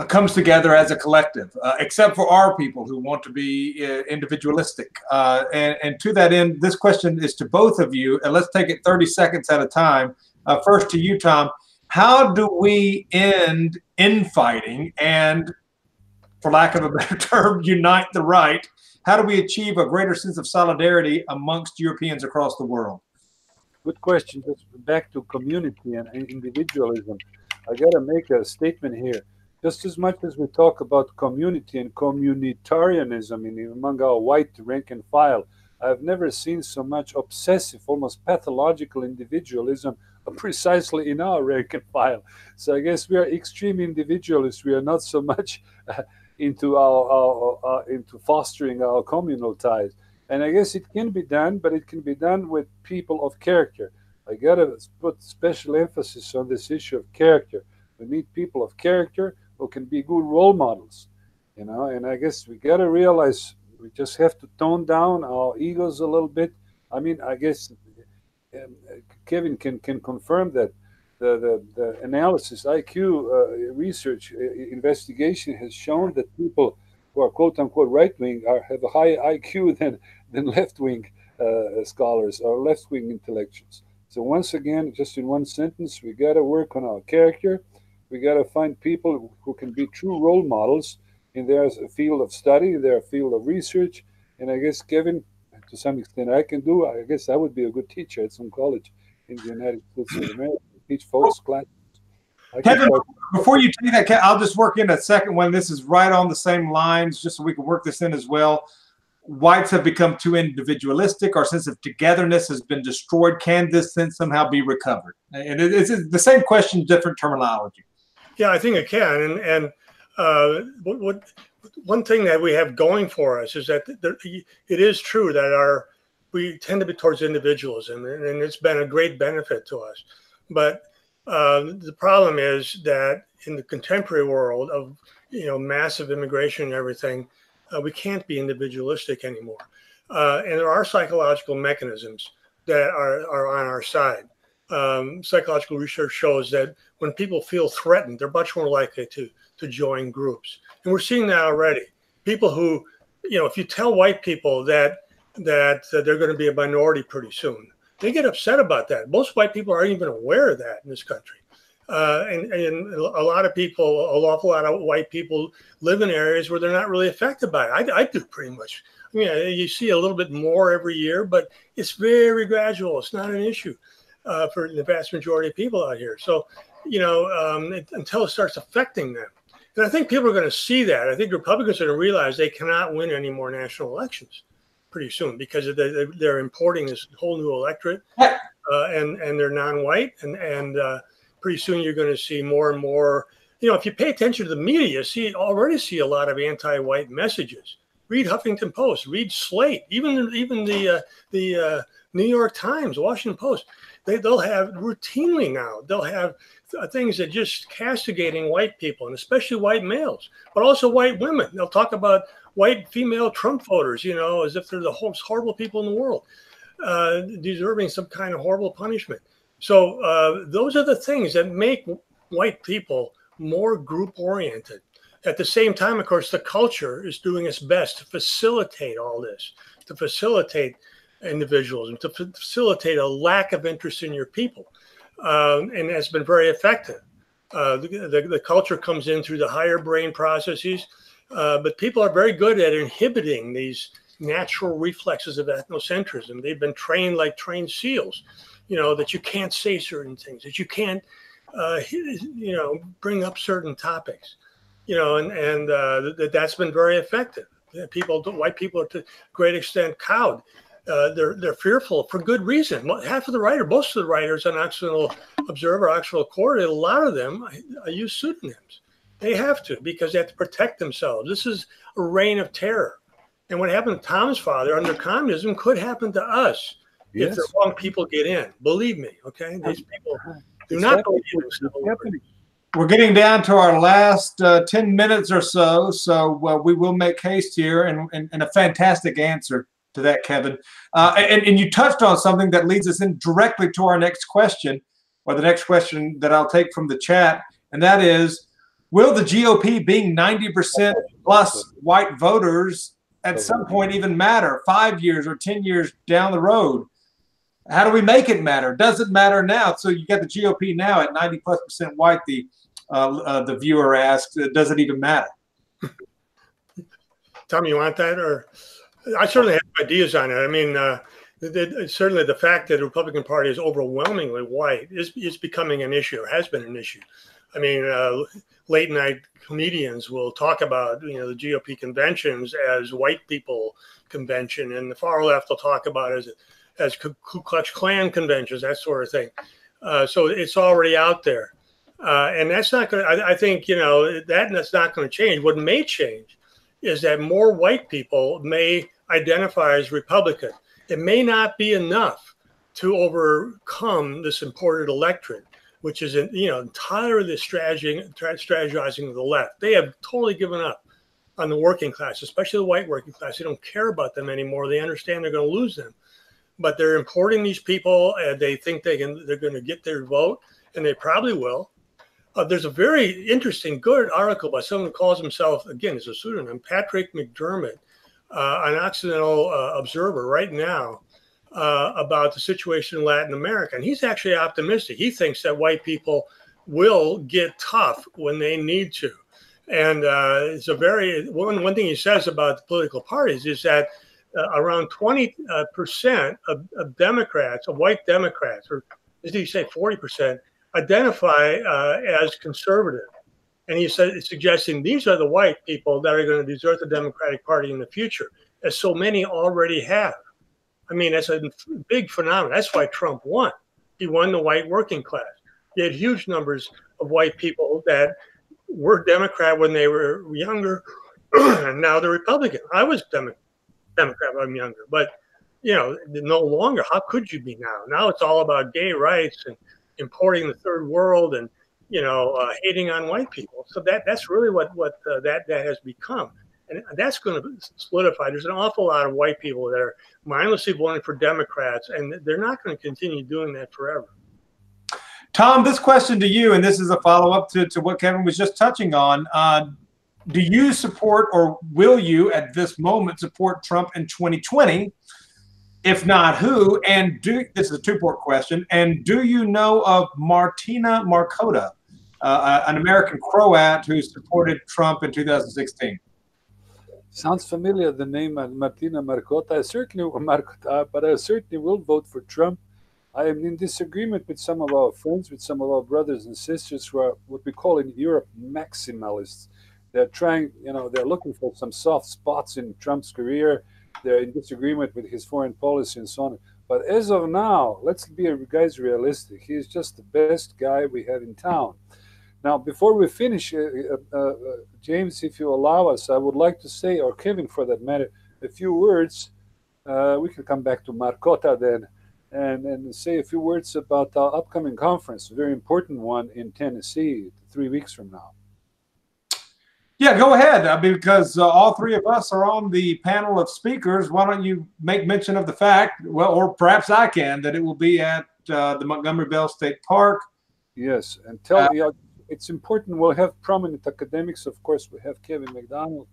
comes together as a collective, uh, except for our people who want to be uh, individualistic. Uh, and, and, to that end, this question is to both of you, and let's take it 30 seconds at a time. Uh, first to you, Tom. How do we end infighting and for lack of a better term, unite the right? How do we achieve a greater sense of solidarity amongst Europeans across the world? Good question. Just back to community and individualism. I got to make a statement here. Just as much as we talk about community and communitarianism in, among our white rank and file, I've never seen so much obsessive, almost pathological individualism precisely in our rank and file. So I guess we are extreme individualists. We are not so much uh, into our, our, our, into fostering our communal ties. And I guess it can be done, but it can be done with people of character. I gotta put special emphasis on this issue of character. We need people of character who can be good role models, you know. And I guess we gotta realize we just have to tone down our egos a little bit. I mean, I guess um, Kevin can can confirm that the, the, the analysis, IQ uh, research uh, investigation has shown that people who are quote unquote right wing are have a higher IQ than than left wing uh, scholars or left wing intellectuals. So once again, just in one sentence, we got to work on our character. We got to find people who can be true role models in their field of study, their field of research. And I guess Kevin, to some extent, I can do. I guess I would be a good teacher at some college in the United States of America teach folks classes. Kevin, before you take that, I'll just work in a second one. This is right on the same lines, just so we can work this in as well. Whites have become too individualistic. Our sense of togetherness has been destroyed. Can this sense somehow be recovered? And it's the same question, different terminology. Yeah, I think it can. And and uh, what, what one thing that we have going for us is that there, it is true that our we tend to be towards individualism, and, it's been a great benefit to us. But uh, the problem is that in the contemporary world of you know massive immigration and everything, uh, we can't be individualistic anymore. Uh, and there are psychological mechanisms that are, are on our side. Um, psychological research shows that when people feel threatened, they're much more likely to to join groups, and we're seeing that already. People who, you know, if you tell white people that that they're going to be a minority pretty soon, they get upset about that. Most white people aren't even aware of that in this country. Uh, and, and a lot of people, a awful lot of white people live in areas where they're not really affected by it. I, I do pretty much. I mean, you see a little bit more every year, but it's very gradual. It's not an issue uh, for the vast majority of people out here. So, you know, um, it, until it starts affecting them. And I think people are going to see that. I think Republicans are going to realize they cannot win any more national elections pretty soon because they're, they're importing this whole new electorate, uh, and and they're non-white, and and uh, pretty soon you're going to see more and more. You know, if you pay attention to the media, you see already see a lot of anti-white messages. Read Huffington Post, read Slate, even even the uh, the uh, New York Times, Washington Post. They they'll have routinely now. They'll have things that just castigating white people and especially white males, but also white women. They'll talk about white female Trump voters, you know, as if they're the most horrible people in the world. uh, deserving some kind of horrible punishment. So uh, those are the things that make white people more group oriented. At the same time, of course, the culture is doing its best to facilitate all this, to facilitate individuals, to facilitate a lack of interest in your people. Um, and has been very effective. Uh, the, the, the, culture comes in through the higher brain processes, uh, but people are very good at inhibiting these natural reflexes of ethnocentrism. They've been trained like trained seals, you know, that you can't say certain things, that you can't, uh, you know, bring up certain topics, you know, and, and uh, that, that's been very effective. People, white people to a great extent cowed uh, they're they're fearful for good reason. Half of the writer, most of the writers on Occidental Observer, Occidental Quarterly, a lot of them I, I use pseudonyms. They have to because they have to protect themselves. This is a reign of terror, and what happened to Tom's father under communism could happen to us yes. if the wrong people get in. Believe me, okay? These people do not believe in we're getting down to our last uh, 10 minutes or so, so uh, we will make haste here and, and, and a fantastic answer to that, Kevin. Uh, and, and you touched on something that leads us in directly to our next question, or the next question that I'll take from the chat, and that is Will the GOP being 90% plus white voters at some point even matter five years or 10 years down the road? How do we make it matter? Does it matter now? So you got the GOP now at 90 plus percent white. The uh, uh, the viewer asked, does it even matter? Tom, you want that or? I certainly have ideas on it. I mean, uh, certainly the fact that the Republican Party is overwhelmingly white is, is becoming an issue, or has been an issue. I mean, uh, late night comedians will talk about you know the GOP conventions as white people convention, and the far left will talk about as as Ku Klux Klan conventions, that sort of thing. Uh, so it's already out there, uh, and that's not going. to – I think you know that that's not going to change. What may change is that more white people may identify as Republican. It may not be enough to overcome this imported electorate, which is you know entirely strategizing, strategizing of the left. They have totally given up on the working class, especially the white working class. They don't care about them anymore. They understand they're going to lose them, but they're importing these people, and they think they can. They're going to get their vote, and they probably will. Uh, there's a very interesting, good article by someone who calls himself, again, is a pseudonym, Patrick McDermott, an Occidental uh, observer right now uh, about the situation in Latin America. And he's actually optimistic. He thinks that white people will get tough when they need to. And uh, it's a very, one, one thing he says about the political parties is that uh, around 20% uh, of, of, Democrats, of white Democrats, or as you say, 40%, identify as conservative. And he said, suggesting these are the white people that are going to desert the Democratic Party in the future, as so many already have. I mean, that's a big phenomenon. That's why Trump won. He won the white working class. He had huge numbers of white people that were Democrat when they were younger, and now they're Republican. I was Demo- Democrat when I'm younger, but you know, no longer. How could you be now? Now it's all about gay rights and importing the third world and you know, uh, hating on white people. So that that's really what what uh, that that has become, and that's going to solidify. There's an awful lot of white people that are mindlessly voting for Democrats, and they're not going to continue doing that forever. Tom, this question to you, and this is a follow up to, to what Kevin was just touching on. Uh, do you support or will you at this moment support Trump in 2020? If not, who? And do this is a two part question. And do you know of Martina Markota, uh, uh an American Croat who supported Trump in 2016? Sounds familiar, the name Martina Markota. I certainly, Markota, but I certainly will vote for Trump. I am in disagreement with some of our friends, with some of our brothers and sisters who are what we call in Europe maximalists. They're trying, you know, they're looking for some soft spots in Trump's career they're in disagreement with his foreign policy and so on. But as of now, let's be a guys realistic. He's just the best guy we have in town. Now, before we finish, uh, uh, uh, James, if you allow us, I would like to say, or Kevin for that matter, a few words. Uh, we can come back to Markota then and, and say a few words about our upcoming conference, a very important one in Tennessee, three weeks from now. Yeah, go ahead. Uh, because uh, all three of us are on the panel of speakers. Why don't you make mention of the fact, well, or perhaps I can, that it will be at uh, the Montgomery Bell State Park. Yes, and tell me, uh, it's important. We'll have prominent academics. Of course, we have Kevin MacDonald.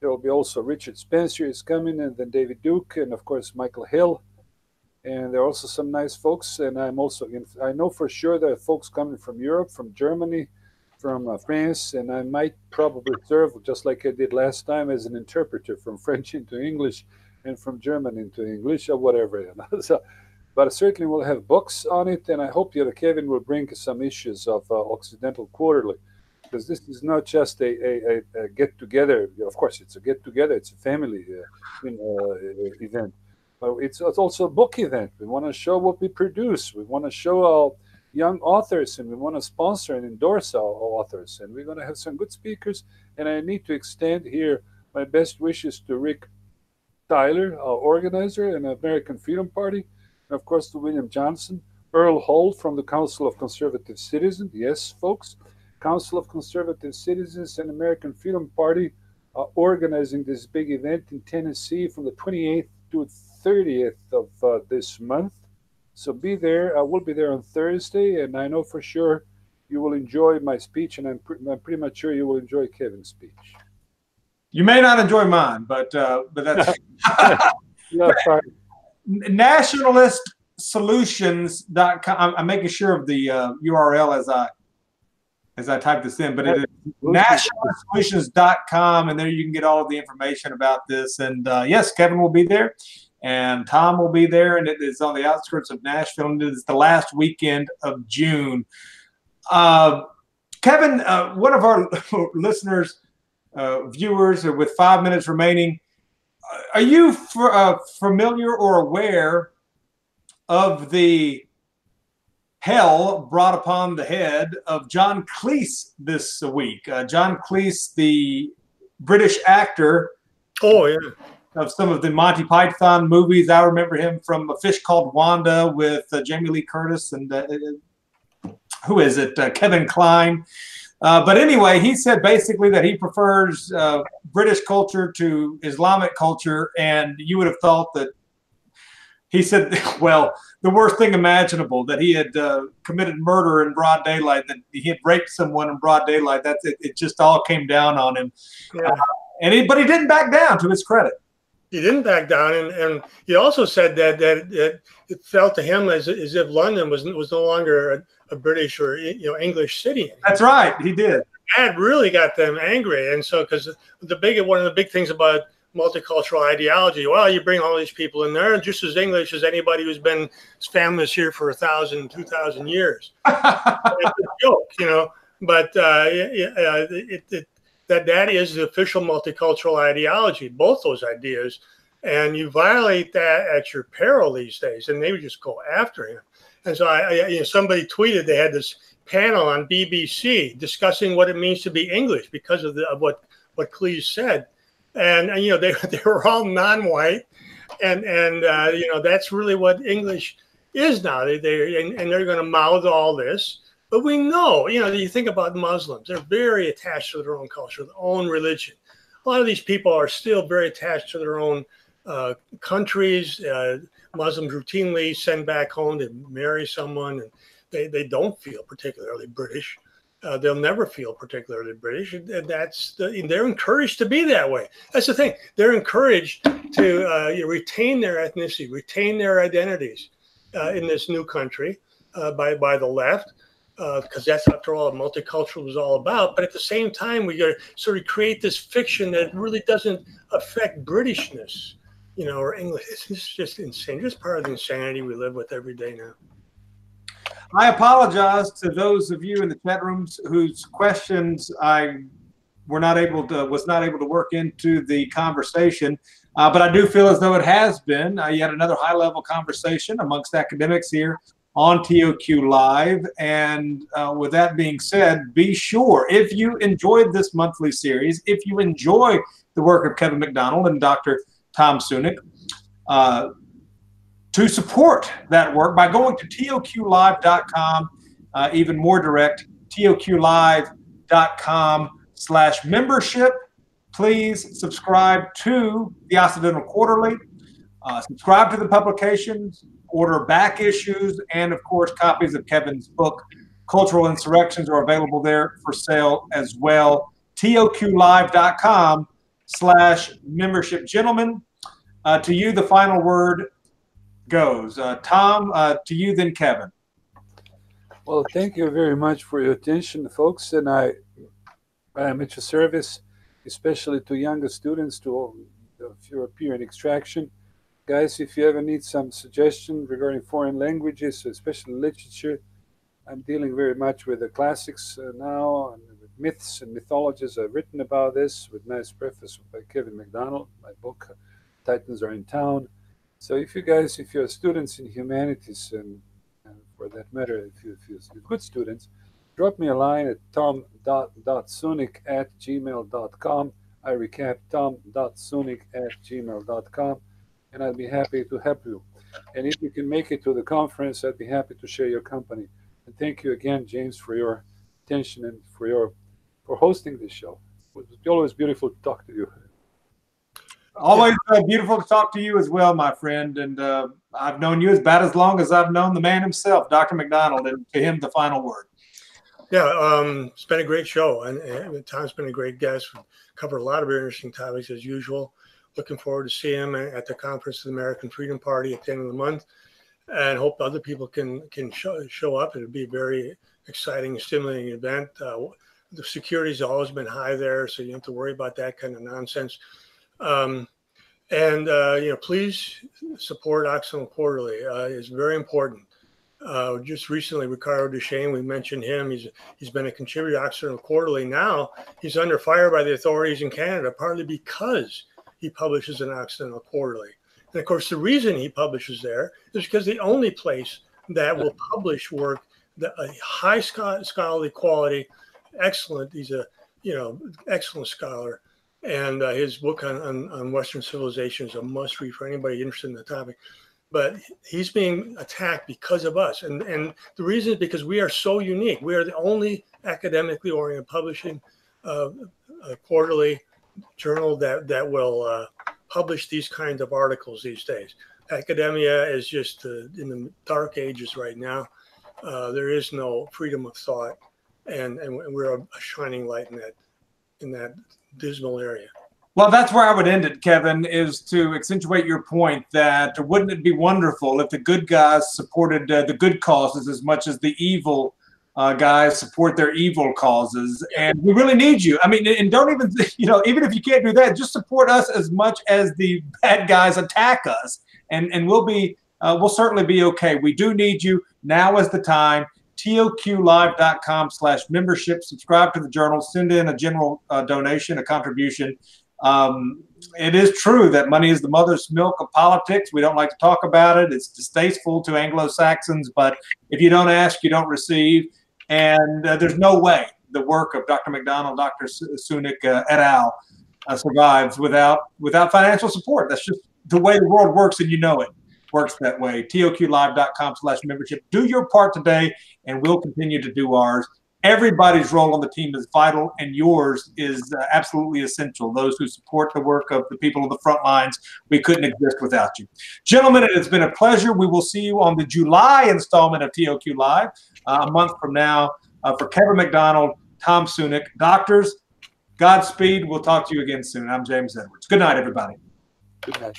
There will be also Richard Spencer is coming, and then David Duke, and of course Michael Hill. And there are also some nice folks. And I'm also, in, I know for sure there are folks coming from Europe, from Germany, from uh, France, and I might probably serve just like I did last time as an interpreter from French into English and from German into English or whatever. You know? so, but certainly we'll have books on it, and I hope know, Kevin will bring some issues of uh, Occidental Quarterly because this is not just a, a, a, get together. Of course, it's a get together. It's a family uh, you know, uh, event, but it's, it's also a book event. We want to show what we produce. We want to show our young authors and we want to sponsor and endorse our authors and we're going to have some good speakers and i need to extend here my best wishes to rick tyler our organizer and american freedom party and of course to william johnson earl holt from the council of conservative citizens yes folks council of conservative citizens and american freedom party are organizing this big event in tennessee from the 28th to 30th of uh, this month so be there. I will be there on Thursday, and I know for sure you will enjoy my speech, and I'm, pre- I'm pretty much sure you will enjoy Kevin's speech. You may not enjoy mine, but uh, but that's yeah, nationalistsolutions.com. I'm, I'm making sure of the uh, URL as I as I type this in, but it is nationalistsolutions.com, and there you can get all of the information about this. And uh, yes, Kevin will be there and Tom will be there, and it is on the outskirts of Nashville, and it is the last weekend of June. Uh, Kevin, uh, one of our listeners, uh, viewers, with five minutes remaining, uh, are you uh, familiar or aware of the hell brought upon the head of John Cleese this week? Uh, John Cleese, the British actor. Oh yeah of some of the Monty Python movies. I remember him from A Fish Called Wanda with uh, Jamie Lee Curtis and uh, uh who is it? Uh, Kevin Kline. Uh, but anyway, he said basically that he prefers uh, British culture to Islamic culture, and you would have thought that he said, well, the worst thing imaginable that he had uh, committed murder in broad daylight, that he had raped someone in broad daylight. That's it. It just all came down on him, yeah. uh, and he, but he didn't back down. To his credit, he didn't back down, and, and he also said that that, that it felt to him as, as if London was was no longer a, a, British or you know English city. That's right, he did. That really got them angry, and so because the big one of the big things about multicultural ideology, well, you bring all these people in there, just as English as anybody who's been families here for a thousand, two thousand years. it's a joke, you know. But uh, it, it, it that that is the official multicultural ideology, both those ideas. And you violate that at your peril these days, and they would just go after him. And so I, I you know, somebody tweeted they had this panel on BBC discussing what it means to be English because of, the, of what what Cleese said, and, and you know they they were all non-white, and and uh, you know that's really what English is now. They they and, and they're going to mouth all this, but we know, you know, you think about Muslims, they're very attached to their own culture, their own religion. A lot of these people are still very attached to their own uh, countries. Uh, Muslims routinely send back home to marry someone, and they, they don't feel particularly British. Uh, they'll never feel particularly British, and that's the, they're encouraged to be that way. That's the thing; they're encouraged to uh, retain their ethnicity, retain their identities uh, in this new country uh, by by the left because uh, that's after all multicultural is all about. But at the same time, we got to sort of create this fiction that really doesn't affect Britishness, you know, or English. It's just insane. Just part of the insanity we live with every day now. I apologize to those of you in the chat rooms whose questions I were not able to was not able to work into the conversation. Uh, but I do feel as though it has been uh, yet another high level conversation amongst academics here on TOQ Live. And uh, with that being said, be sure if you enjoyed this monthly series, if you enjoy the work of Kevin MacDonald and Dr. Tom Sunic, uh, to support that work by going to toqlive.com, uh, even more direct, toqlive.com slash membership. Please subscribe to the Occidental Quarterly. Uh, subscribe to the publications, order back issues, and of course, copies of Kevin's book, Cultural Insurrections, are available there for sale as well. TOQLive.com slash membership. Gentlemen, uh, to you, the final word goes. Uh, Tom, uh, to you, then Kevin. Well, thank you very much for your attention, folks. And I, I am at your service, especially to younger students, to you appear extraction. Guys, if you ever need some suggestion regarding foreign languages, especially literature, I'm dealing very much with the classics uh, now and with myths and mythologies. I've written about this with nice preface by Kevin MacDonald. My book, Titans Are in Town. So if you guys, if you're students in humanities and, and for that matter, if, you, if you're good students, drop me a line at tom.sunic at gmail.com. I recap tom.sunic at gmail.com and I'd be happy to help you. And if you can make it to the conference, I'd be happy to share your company. And thank you again, James, for your attention and for your for hosting this show. It was always beautiful to talk to you. Always uh, beautiful to talk to you as well, my friend. And uh, I've known you as about as long as I've known the man himself, Dr. MacDonald, and to him, the final word. Yeah, um, it's been a great show, and, and Tom's been a great guest. Covered a lot of very interesting topics as usual. Looking forward to seeing him at the conference of the American Freedom Party at the end of the month, and hope other people can can show, show up. It'll be a very exciting, stimulating event. Uh, the security's always been high there, so you don't have to worry about that kind of nonsense. Um, and uh, you know, please support Occidental Quarterly. Uh, it's very important. Uh, just recently, Ricardo Duchesne, we mentioned him. He's he's been a contributor to Occidental Quarterly. Now he's under fire by the authorities in Canada, partly because he publishes an Occidental Quarterly. And of course, the reason he publishes there is because the only place that will publish work that a high scholarly quality, excellent. He's a you know excellent scholar and uh, his book on, on, on, Western civilization is a must read for anybody interested in the topic. But he's being attacked because of us. And, and the reason is because we are so unique. We are the only academically oriented publishing uh, quarterly journal that, that will uh, publish these kinds of articles these days. Academia is just uh, in the dark ages right now. Uh, there is no freedom of thought, and, and we're a shining light in that in that dismal area. Well, that's where I would end it, Kevin, is to accentuate your point that wouldn't it be wonderful if the good guys supported uh, the good causes as much as the evil uh, guys support their evil causes? And we really need you. I mean, and don't even, you know, even if you can't do that, just support us as much as the bad guys attack us. And, and we'll be, uh, we'll certainly be okay. We do need you. Now is the time toqlive.com slash membership. Subscribe to the journal. Send in a general uh, donation, a contribution. Um, it is true that money is the mother's milk of politics. We don't like to talk about it. It's distasteful to Anglo Saxons, but if you don't ask, you don't receive. And uh, there's no way the work of Dr. MacDonald, Dr. Sunic uh, et al. Uh, survives without without financial support. That's just the way the world works, and you know it works that way. TOQLive.com slash membership. Do your part today, and we'll continue to do ours. Everybody's role on the team is vital, and yours is uh, absolutely essential. Those who support the work of the people on the front lines, we couldn't exist without you. Gentlemen, it has been a pleasure. We will see you on the July installment of TOQ Live a month from now. Uh, for Kevin MacDonald, Tom Sunic, doctors, Godspeed. We'll talk to you again soon. I'm James Edwards. Good night, everybody. Good night.